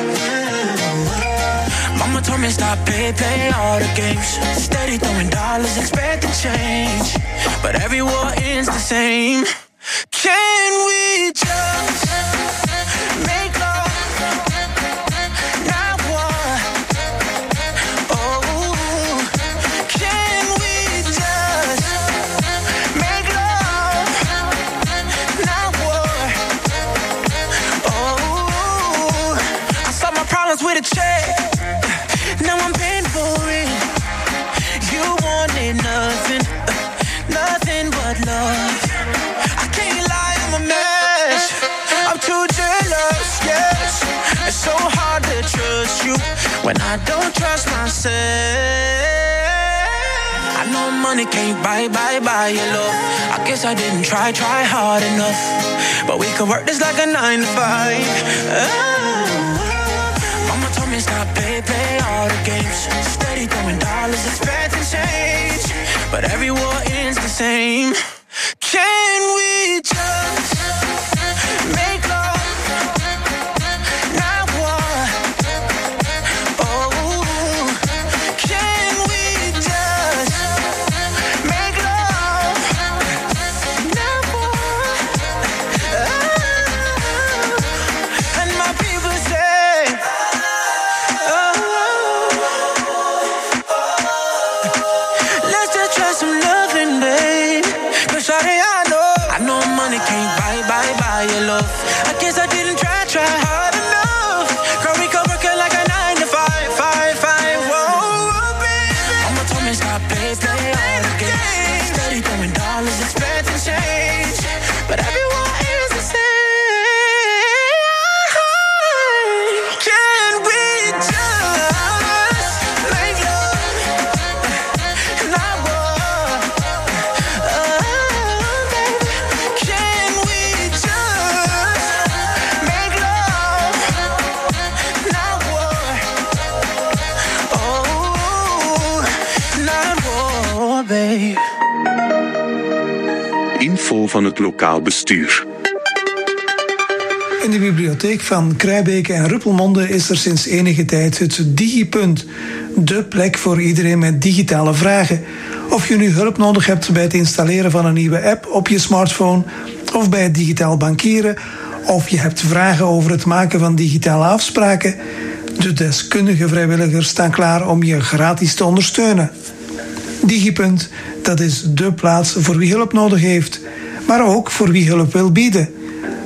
Told me stop play, play all the games. Steady throwing dollars, expecting change. But every war ends the same. Can we just It's so hard to trust you when I don't trust myself. I know money can't buy, buy, buy your love. I guess I didn't try, try hard enough. But we could work this like a nine to five. Oh. Mama told me stop play, play all the games. Steady throwing dollars, expecting change. But every war ends the same. Can we just van het lokaal bestuur. In de bibliotheek van Kruibeke en Ruppelmonde is er sinds enige tijd het Digipunt. De plek voor iedereen met digitale vragen. Of je nu hulp nodig hebt bij het installeren van een nieuwe app op je smartphone, of bij het digitaal bankieren, of je hebt vragen over het maken van digitale afspraken. De deskundige vrijwilligers staan klaar om je gratis te ondersteunen. Digipunt, dat is de plaats voor wie hulp nodig heeft, maar ook voor wie hulp wil bieden.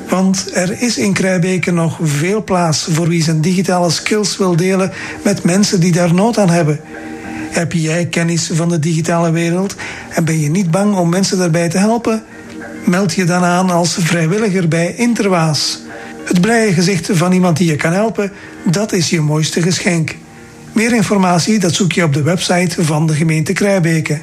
Want er is in Kruibeke nog veel plaats voor wie zijn digitale skills wil delen met mensen die daar nood aan hebben. Heb jij kennis van de digitale wereld en ben je niet bang om mensen daarbij te helpen? Meld je dan aan als vrijwilliger bij Interwaas. Het blije gezicht van iemand die je kan helpen, dat is je mooiste geschenk. Meer informatie dat zoek je op de website van de gemeente Kruibeke.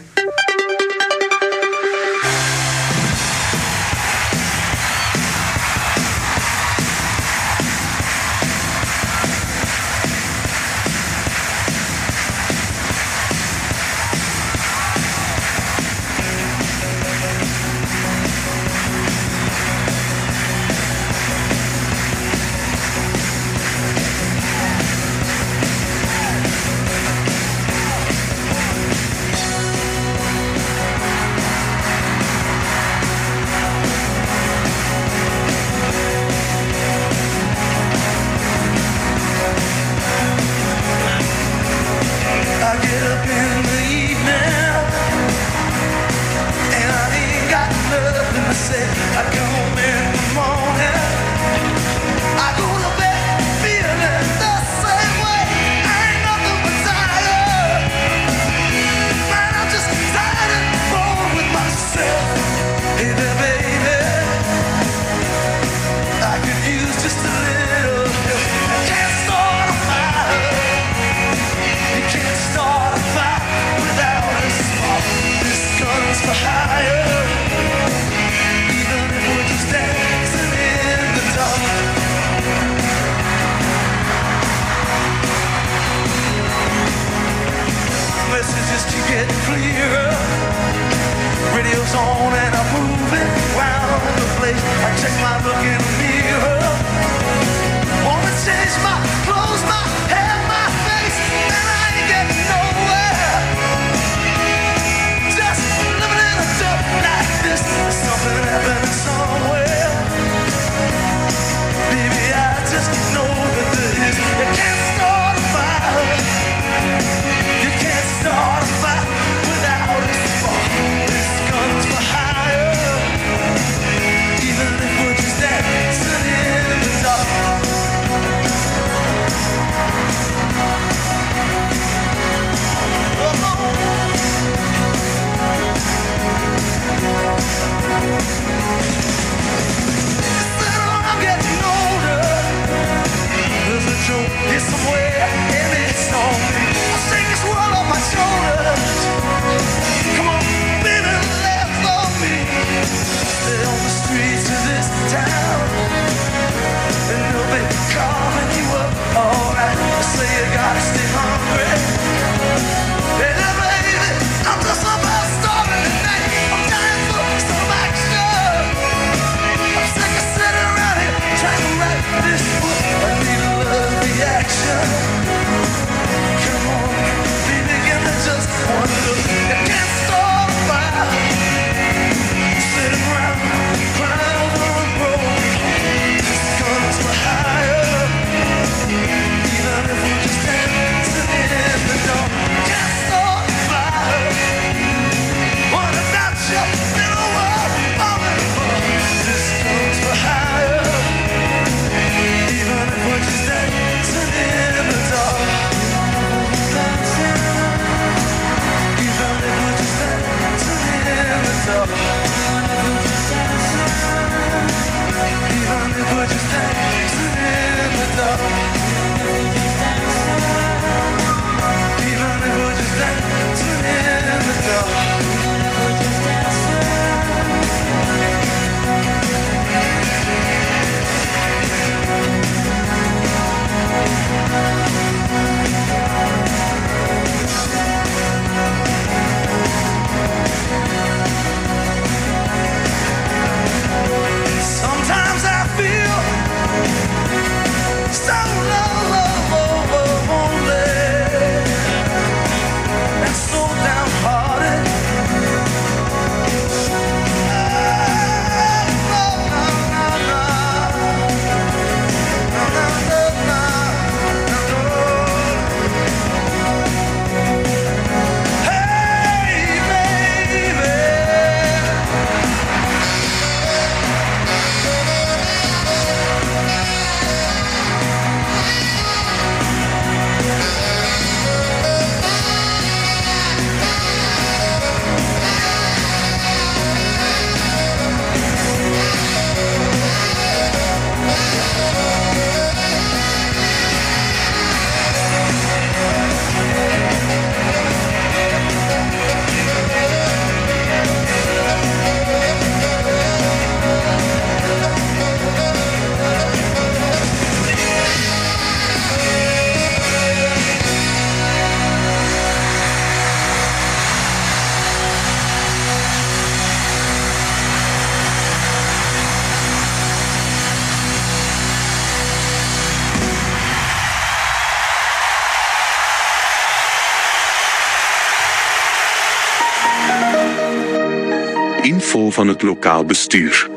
Van het lokaal bestuur.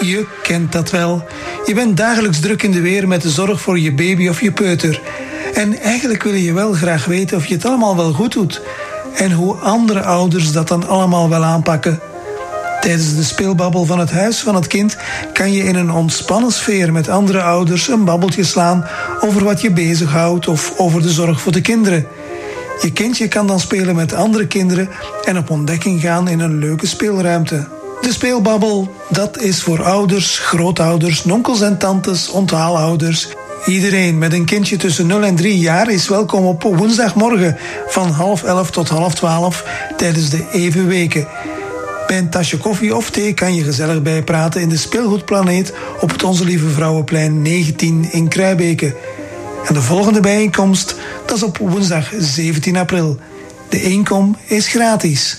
Je kent dat wel. Je bent dagelijks druk in de weer met de zorg voor je baby of je peuter. En eigenlijk wil je wel graag weten of je het allemaal wel goed doet. En hoe andere ouders dat dan allemaal wel aanpakken. Tijdens de speelbabbel van het huis van het kind kan je in een ontspannen sfeer met andere ouders een babbeltje slaan over wat je bezighoudt of over de zorg voor de kinderen. Je kindje kan dan spelen met andere kinderen en op ontdekking gaan in een leuke speelruimte. De speelbabbel, dat is voor ouders, grootouders, nonkels en tantes, onthaalouders. Iedereen met een kindje tussen 0 en 3 jaar is welkom op woensdagmorgen van half 11 tot half 12 tijdens de Evenweken. Bij een tasje koffie of thee kan je gezellig bijpraten in de Speelgoedplaneet op het Onze Lieve Vrouwenplein 19 in Kruibeke. En de volgende bijeenkomst, dat is op woensdag 17 april. De inkom is gratis.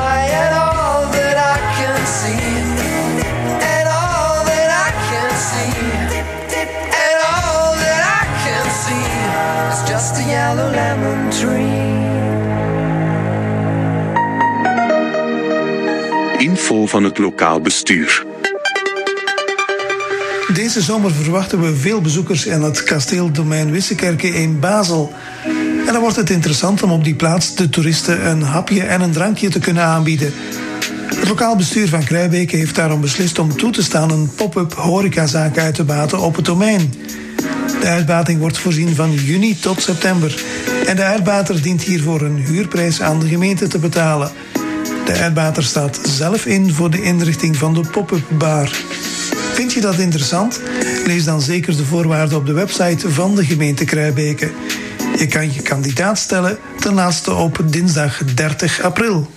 Yellow lemon tree. Info van het lokaal bestuur. Deze zomer verwachten we veel bezoekers aan het kasteel Domein Wissekerke in Basel. En dan wordt het interessant om op die plaats de toeristen een hapje en een drankje te kunnen aanbieden. Het lokaal bestuur van Kruijbeke heeft daarom beslist om toe te staan een pop-up horecazaak uit te baten op het domein. De uitbating wordt voorzien van juni tot september. En de uitbater dient hiervoor een huurprijs aan de gemeente te betalen. De uitbater staat zelf in voor de inrichting van de pop-up bar. Vind je dat interessant? Lees dan zeker de voorwaarden op de website van de gemeente Kruijbeke. Je kan je kandidaat stellen ten laatste op dinsdag 30 april.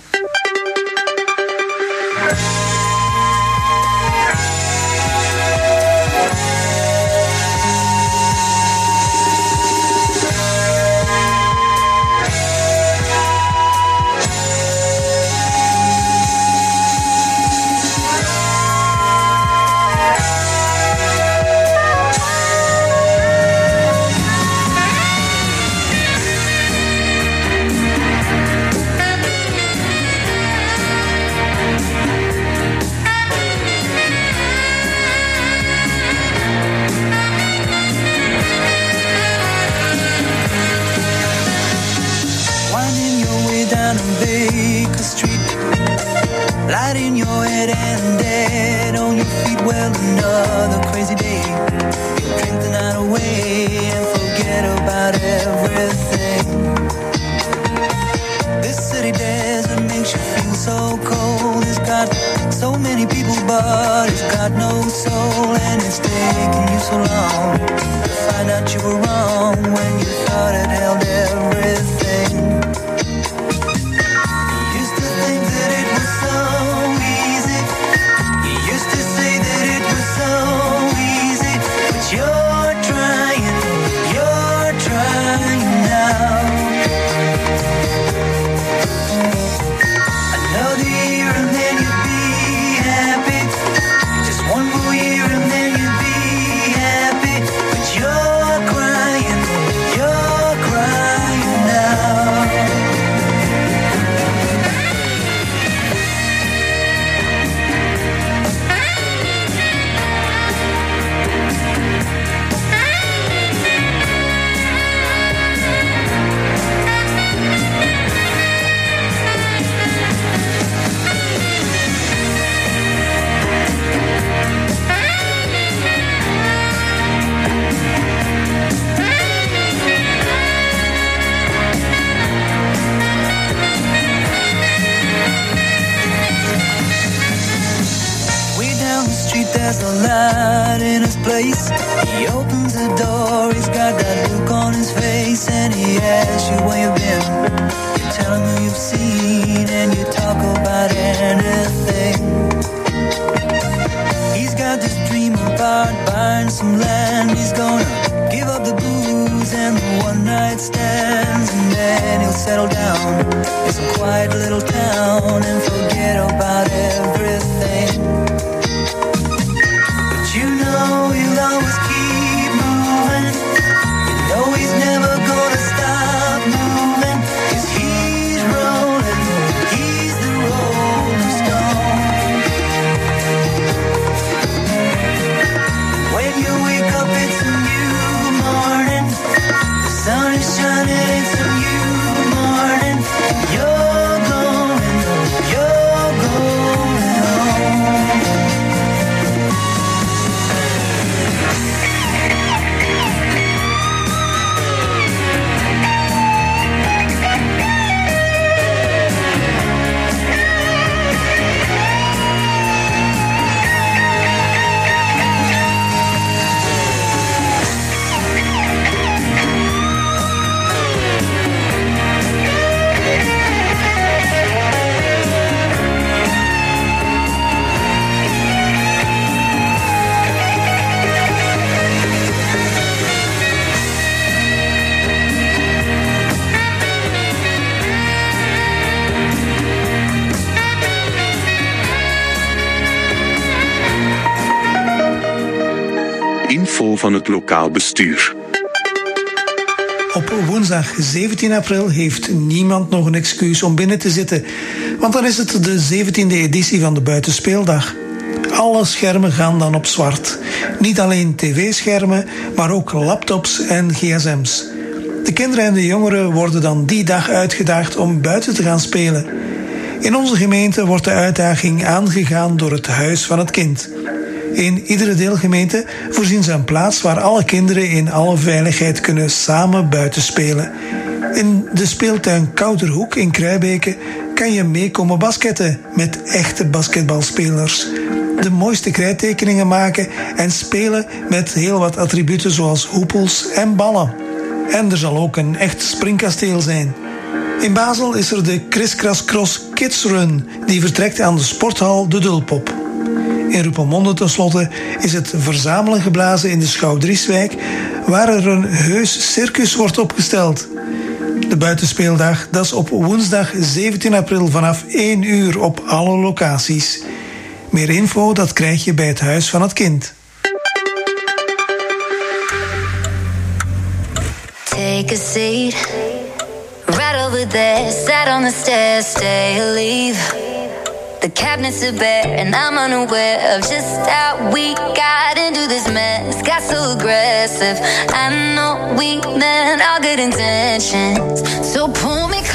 Van het lokaal bestuur. Op woensdag 17 april heeft niemand nog een excuus om binnen te zitten. Want dan is het de 17e editie van de Buitenspeeldag. Alle schermen gaan dan op zwart. Niet alleen tv-schermen, maar ook laptops en gsm's. De kinderen en de jongeren worden dan die dag uitgedaagd om buiten te gaan spelen. In onze gemeente wordt de uitdaging aangegaan door het Huis van het Kind. In iedere deelgemeente voorzien ze een plaats waar alle kinderen in alle veiligheid kunnen samen buiten spelen. In de speeltuin Kouterhoek in Kruibeke kan je meekomen basketten met echte basketbalspelers. De mooiste krijttekeningen maken en spelen met heel wat attributen zoals hoepels en ballen. En er zal ook een echt springkasteel zijn. In Basel is er de Kriskras Cross Kids Run, die vertrekt aan de sporthal De Dulpop. In Ruppelmonde tenslotte is het verzamelen geblazen in de Schouwdrieswijk, waar er een heus circus wordt opgesteld. De buitenspeeldag, dat is op woensdag 17 april vanaf 1 uur op alle locaties. Meer info dat krijg je bij het Huis van het Kind. Take a seat. Right over there, sat on the stairs, stay leave. The cabinets are bare, and I'm unaware of just how we got into this mess. Got so aggressive. I know we meant all good intentions. So pull me closer.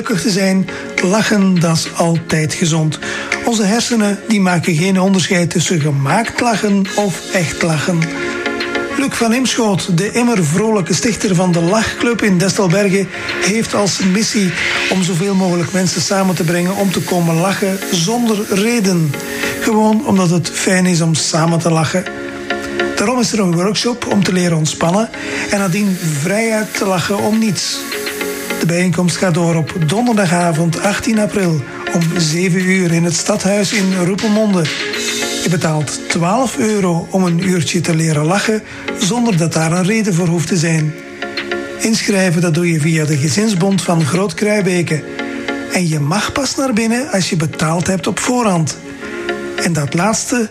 gelukkig te zijn. Lachen, dat is altijd gezond. Onze hersenen die maken geen onderscheid tussen gemaakt lachen of echt lachen. Luc van Imschoot, de immer vrolijke stichter van de Lachclub in Destelbergen, heeft als missie om zoveel mogelijk mensen samen te brengen om te komen lachen zonder reden. Gewoon omdat het fijn is om samen te lachen. Daarom is er een workshop om te leren ontspannen en nadien vrijuit te lachen om niets. De bijeenkomst gaat door op donderdagavond 18 april om 7 uur in het stadhuis in Roepemonde. Je betaalt 12 euro om een uurtje te leren lachen zonder dat daar een reden voor hoeft te zijn. Inschrijven dat doe je via de gezinsbond van Groot. En je mag pas naar binnen als je betaald hebt op voorhand. En dat laatste,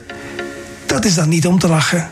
dat is dan niet om te lachen.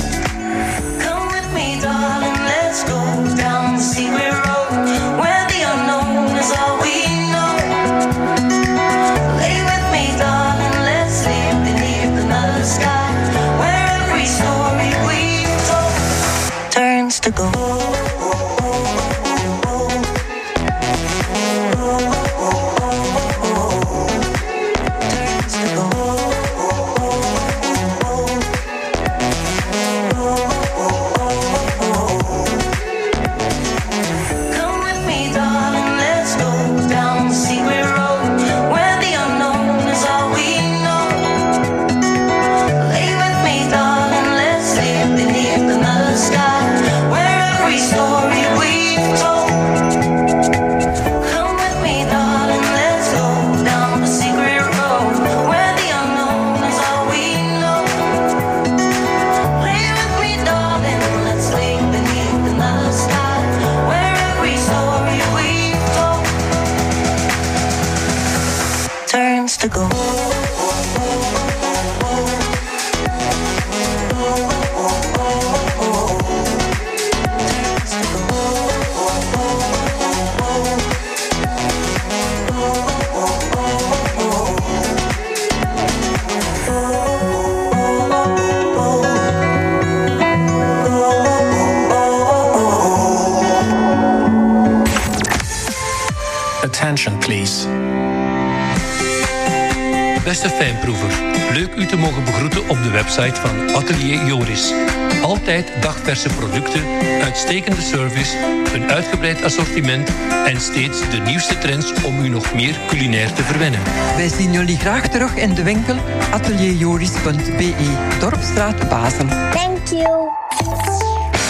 website van Atelier Joris. Altijd dagverse producten, uitstekende service, een uitgebreid assortiment en steeds de nieuwste trends om u nog meer culinair te verwennen. Wij zien jullie graag terug in de winkel atelierjoris.be, Dorpstraat Basel. Thank you.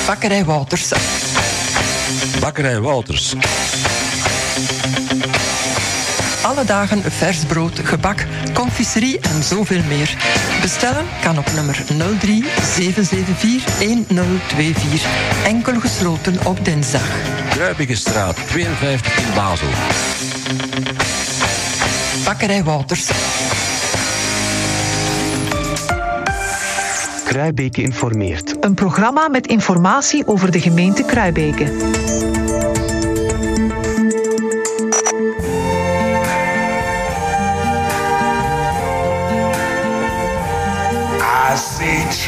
Bakkerij Wouters. Bakkerij Wouters. Alle dagen vers brood, gebak, confiserie en zoveel meer. Bestellen kan op nummer 03 774 1024. Enkel gesloten op dinsdag. Kruibigenstraat 52 in Basel. Bakkerij Wouters. Kruibeke informeert. Een programma met informatie over de gemeente Kruibeke.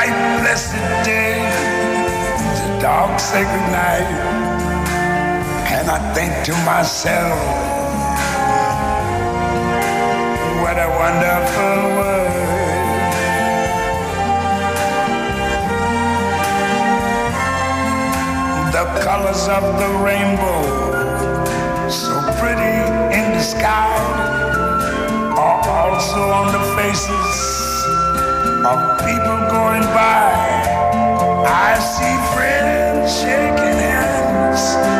bright blessed day, the dark sacred night, and I think to myself, what a wonderful world. The colors of the rainbow, so pretty in the sky are also on the faces of people going by. I see friends shaking hands,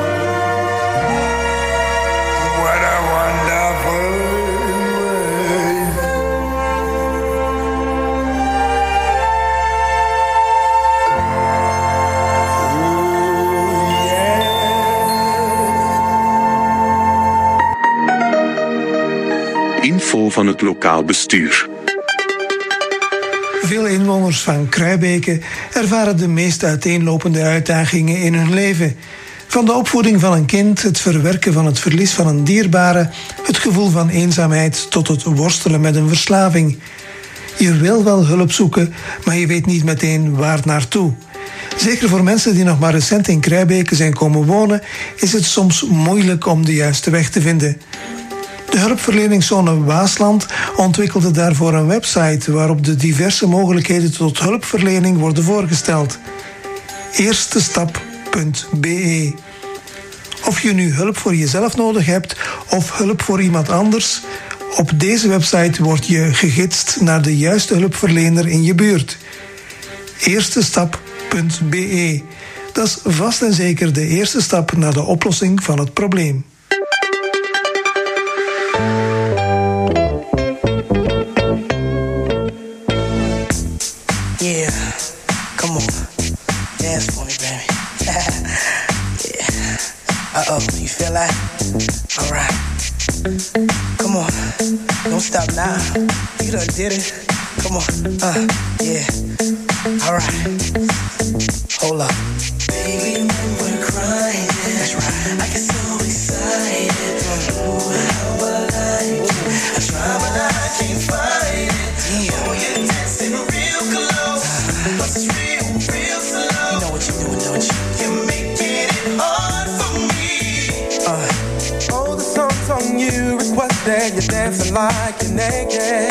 Van het lokaal bestuur. Veel inwoners van Kruibeke ervaren de meest uiteenlopende uitdagingen in hun leven. Van de opvoeding van een kind, het verwerken van het verlies van een dierbare, het gevoel van eenzaamheid tot het worstelen met een verslaving. Je wil wel hulp zoeken, maar je weet niet meteen waar naartoe. Zeker voor mensen die nog maar recent in Kruibeke zijn komen wonen, is het soms moeilijk om de juiste weg te vinden. De hulpverleningszone Waasland ontwikkelde daarvoor een website waarop de diverse mogelijkheden tot hulpverlening worden voorgesteld. Eerstestap.be Of je nu hulp voor jezelf nodig hebt of hulp voor iemand anders, op deze website word je gegidst naar de juiste hulpverlener in je buurt. Eerstestap.be Dat is vast en zeker de eerste stap naar de oplossing van het probleem. Did it. Come on. Uh, yeah. All right. Hold up. Baby, when we're crying. That's right. I get so excited. Ooh, how I like it. I try, but I can't fight it. Oh, you're dancing real close. But it's real, real slow. You know what you're doing, don't you? You're making it hard for me. Uh, oh, the song's on you. Requested you're dancing like you're naked.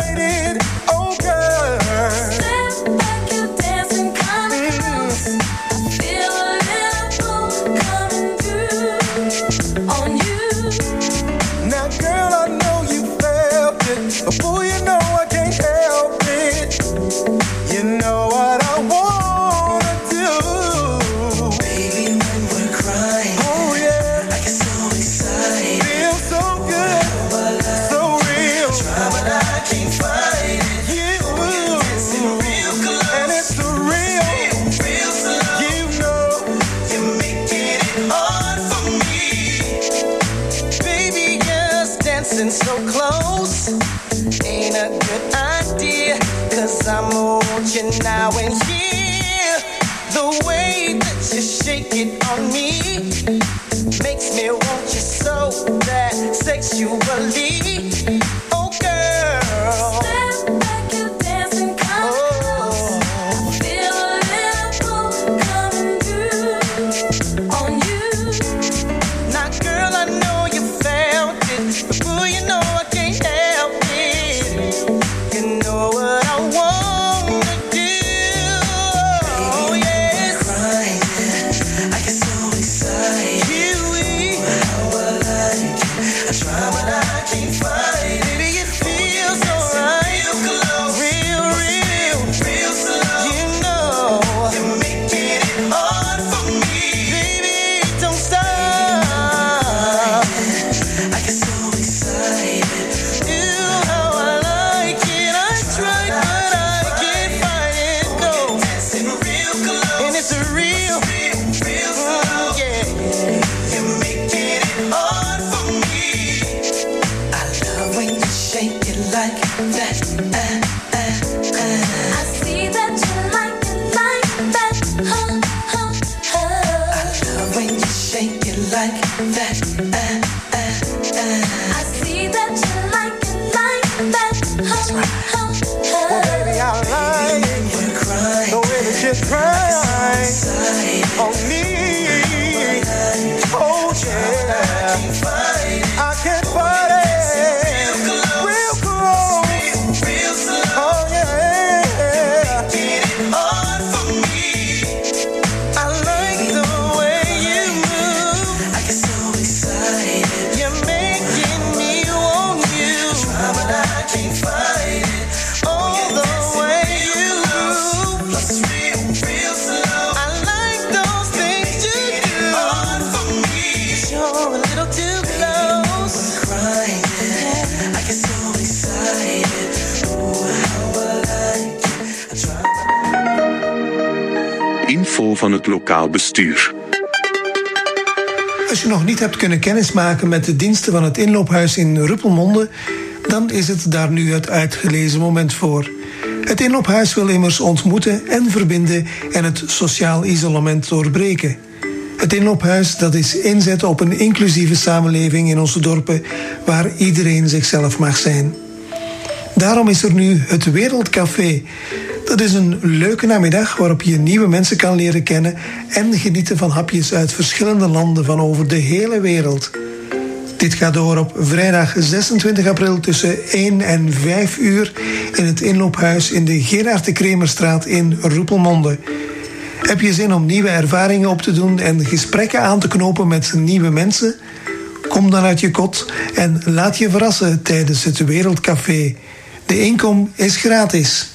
Van het lokaal bestuur. Als je nog niet hebt kunnen kennismaken met de diensten van het inloophuis in Ruppelmonde, dan is het daar nu het uitgelezen moment voor. Het inloophuis wil immers ontmoeten en verbinden en het sociaal isolement doorbreken. Het inloophuis dat is inzet op een inclusieve samenleving in onze dorpen waar iedereen zichzelf mag zijn. Daarom is er nu het Wereldcafé. Dat is een leuke namiddag waarop je nieuwe mensen kan leren kennen en genieten van hapjes uit verschillende landen van over de hele wereld. Dit gaat door op vrijdag 26 april tussen 1 en 5 uur in het inloophuis in de Gerard de Kremerstraat in Roepelmonde. Heb je zin om nieuwe ervaringen op te doen en gesprekken aan te knopen met nieuwe mensen? Kom dan uit je kot en laat je verrassen tijdens het Wereldcafé. De inkom is gratis.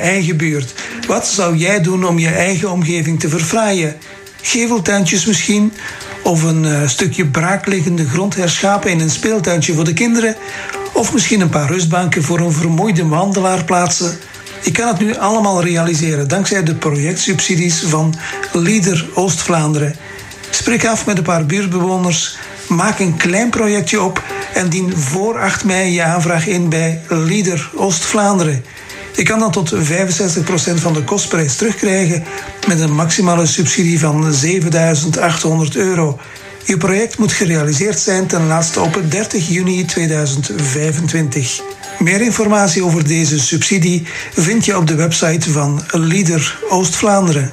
Eigen buurt. Wat zou jij doen om je eigen omgeving te verfraaien? Geveltuintjes misschien? Of een eh, stukje braakliggende grond herschapen in een speeltuintje voor de kinderen? Of misschien een paar rustbanken voor een vermoeide wandelaar plaatsen? Je kan het nu allemaal realiseren dankzij de projectsubsidies van Leader Oost-Vlaanderen. Spreek af met een paar buurtbewoners, maak een klein projectje op en dien voor 8 mei je aanvraag in bij Leader Oost-Vlaanderen. Je kan dan tot 65% van de kostprijs terugkrijgen met een maximale subsidie van 7800 euro. Je project moet gerealiseerd zijn ten laatste op 30 juni 2025. Meer informatie over deze subsidie vind je op de website van Leader Oost-Vlaanderen.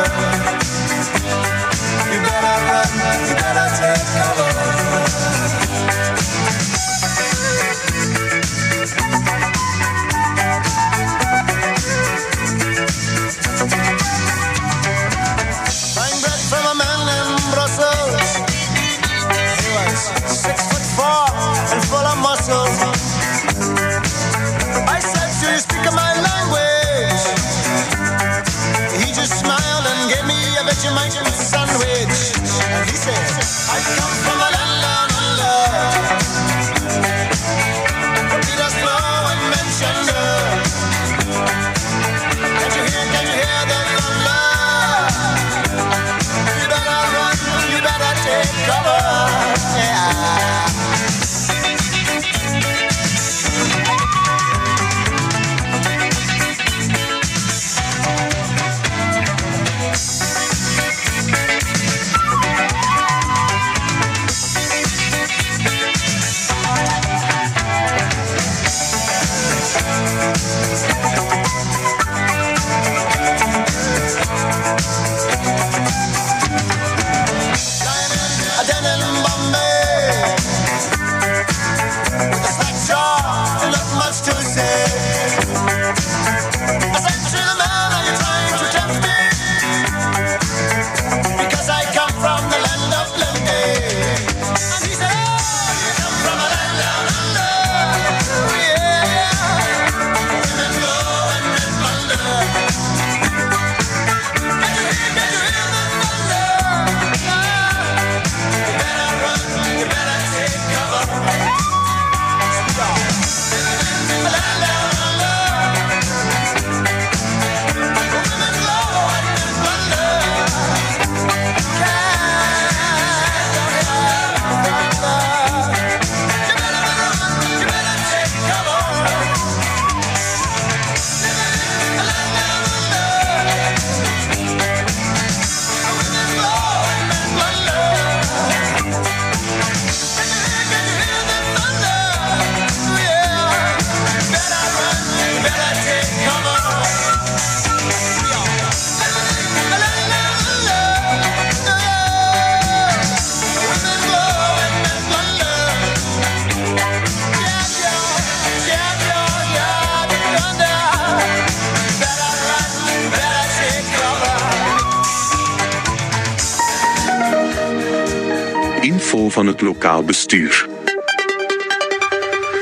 van het lokaal bestuur.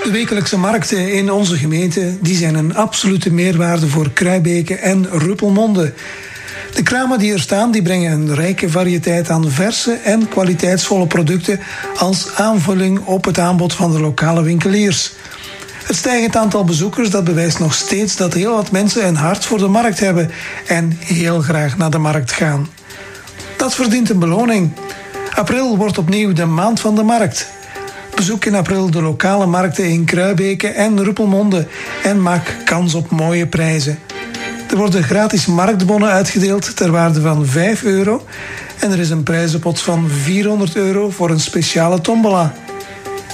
De wekelijkse markten in onze gemeente die zijn een absolute meerwaarde voor Kruibeke en Ruppelmonde. De kramen die er staan die brengen een rijke variëteit aan verse en kwaliteitsvolle producten als aanvulling op het aanbod van de lokale winkeliers. Het stijgend aantal bezoekers dat bewijst nog steeds dat heel wat mensen een hart voor de markt hebben en heel graag naar de markt gaan. Dat verdient een beloning. April wordt opnieuw de maand van de markt. Bezoek in april de lokale markten in Kruibeke en Ruppelmonde en maak kans op mooie prijzen. Er worden gratis marktbonnen uitgedeeld ter waarde van 5 euro en er is een prijzenpot van 400 euro voor een speciale tombola.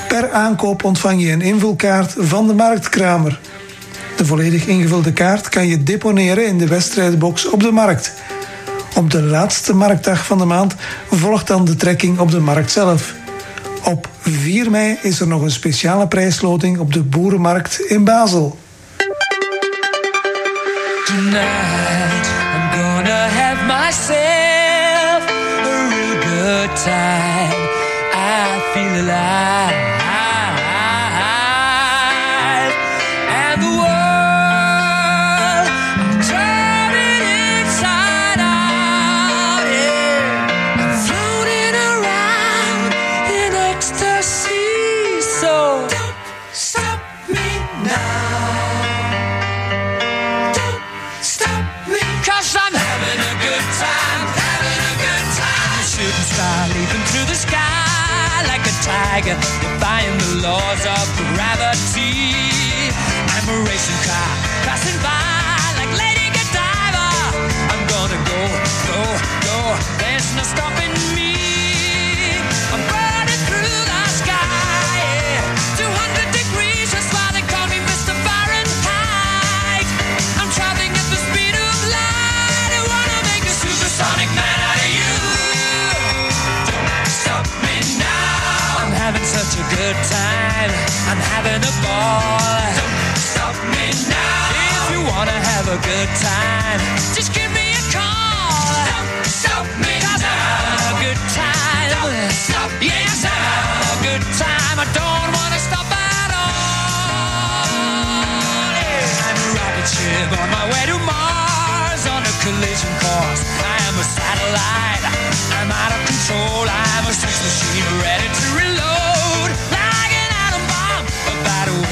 Per aankoop ontvang je een invulkaart van de marktkramer. De volledig ingevulde kaart kan je deponeren in de wedstrijdbox op de markt. Op de laatste marktdag van de maand volgt dan de trekking op de markt zelf. Op 4 mei is er nog een speciale prijsloting op de Boerenmarkt in Basel. Tonight, I'm gonna have myself a real good time. I feel alive. Tiger, defying the laws of gravity. Good time. I'm having a ball. Don't stop me now. If you wanna have a good time, just give me a call. Don't stop me Cause now. I'm having a good time. Don't stop me yes, I'm having a good time. I don't wanna stop at all. Yeah. I'm a rocket ship on my way to Mars on a collision course. I am a satellite. I'm out of control. I'm a sex machine ready to reload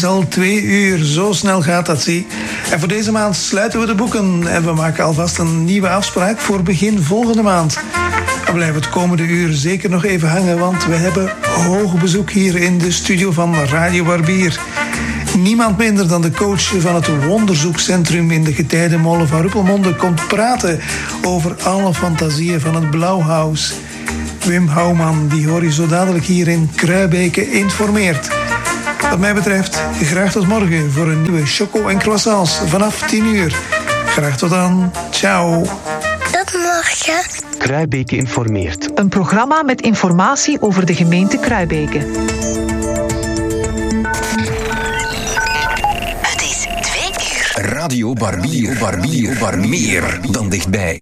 is al twee uur. Zo snel gaat dat, zie. En voor deze maand sluiten we de boeken en we maken alvast een nieuwe afspraak voor begin volgende maand. We blijven het komende uur zeker nog even hangen, want we hebben hoog bezoek hier in de studio van Radio Barbier. Niemand minder dan de coach van het Wonderzoekcentrum in de getijdenmolen van Ruppelmonde komt praten over alle fantasieën van het Blauwhaus. Wim Houwman, die hoor je zo dadelijk hier in Kruibeke informeert. Wat mij betreft, graag tot morgen voor een nieuwe Choco en Croissants vanaf 10 uur. Graag tot dan. Ciao. Tot morgen. Kruibeke informeert. Een programma met informatie over de gemeente Kruibeke. Radio Barbier, Barbier, Barbier, meer dan dichtbij.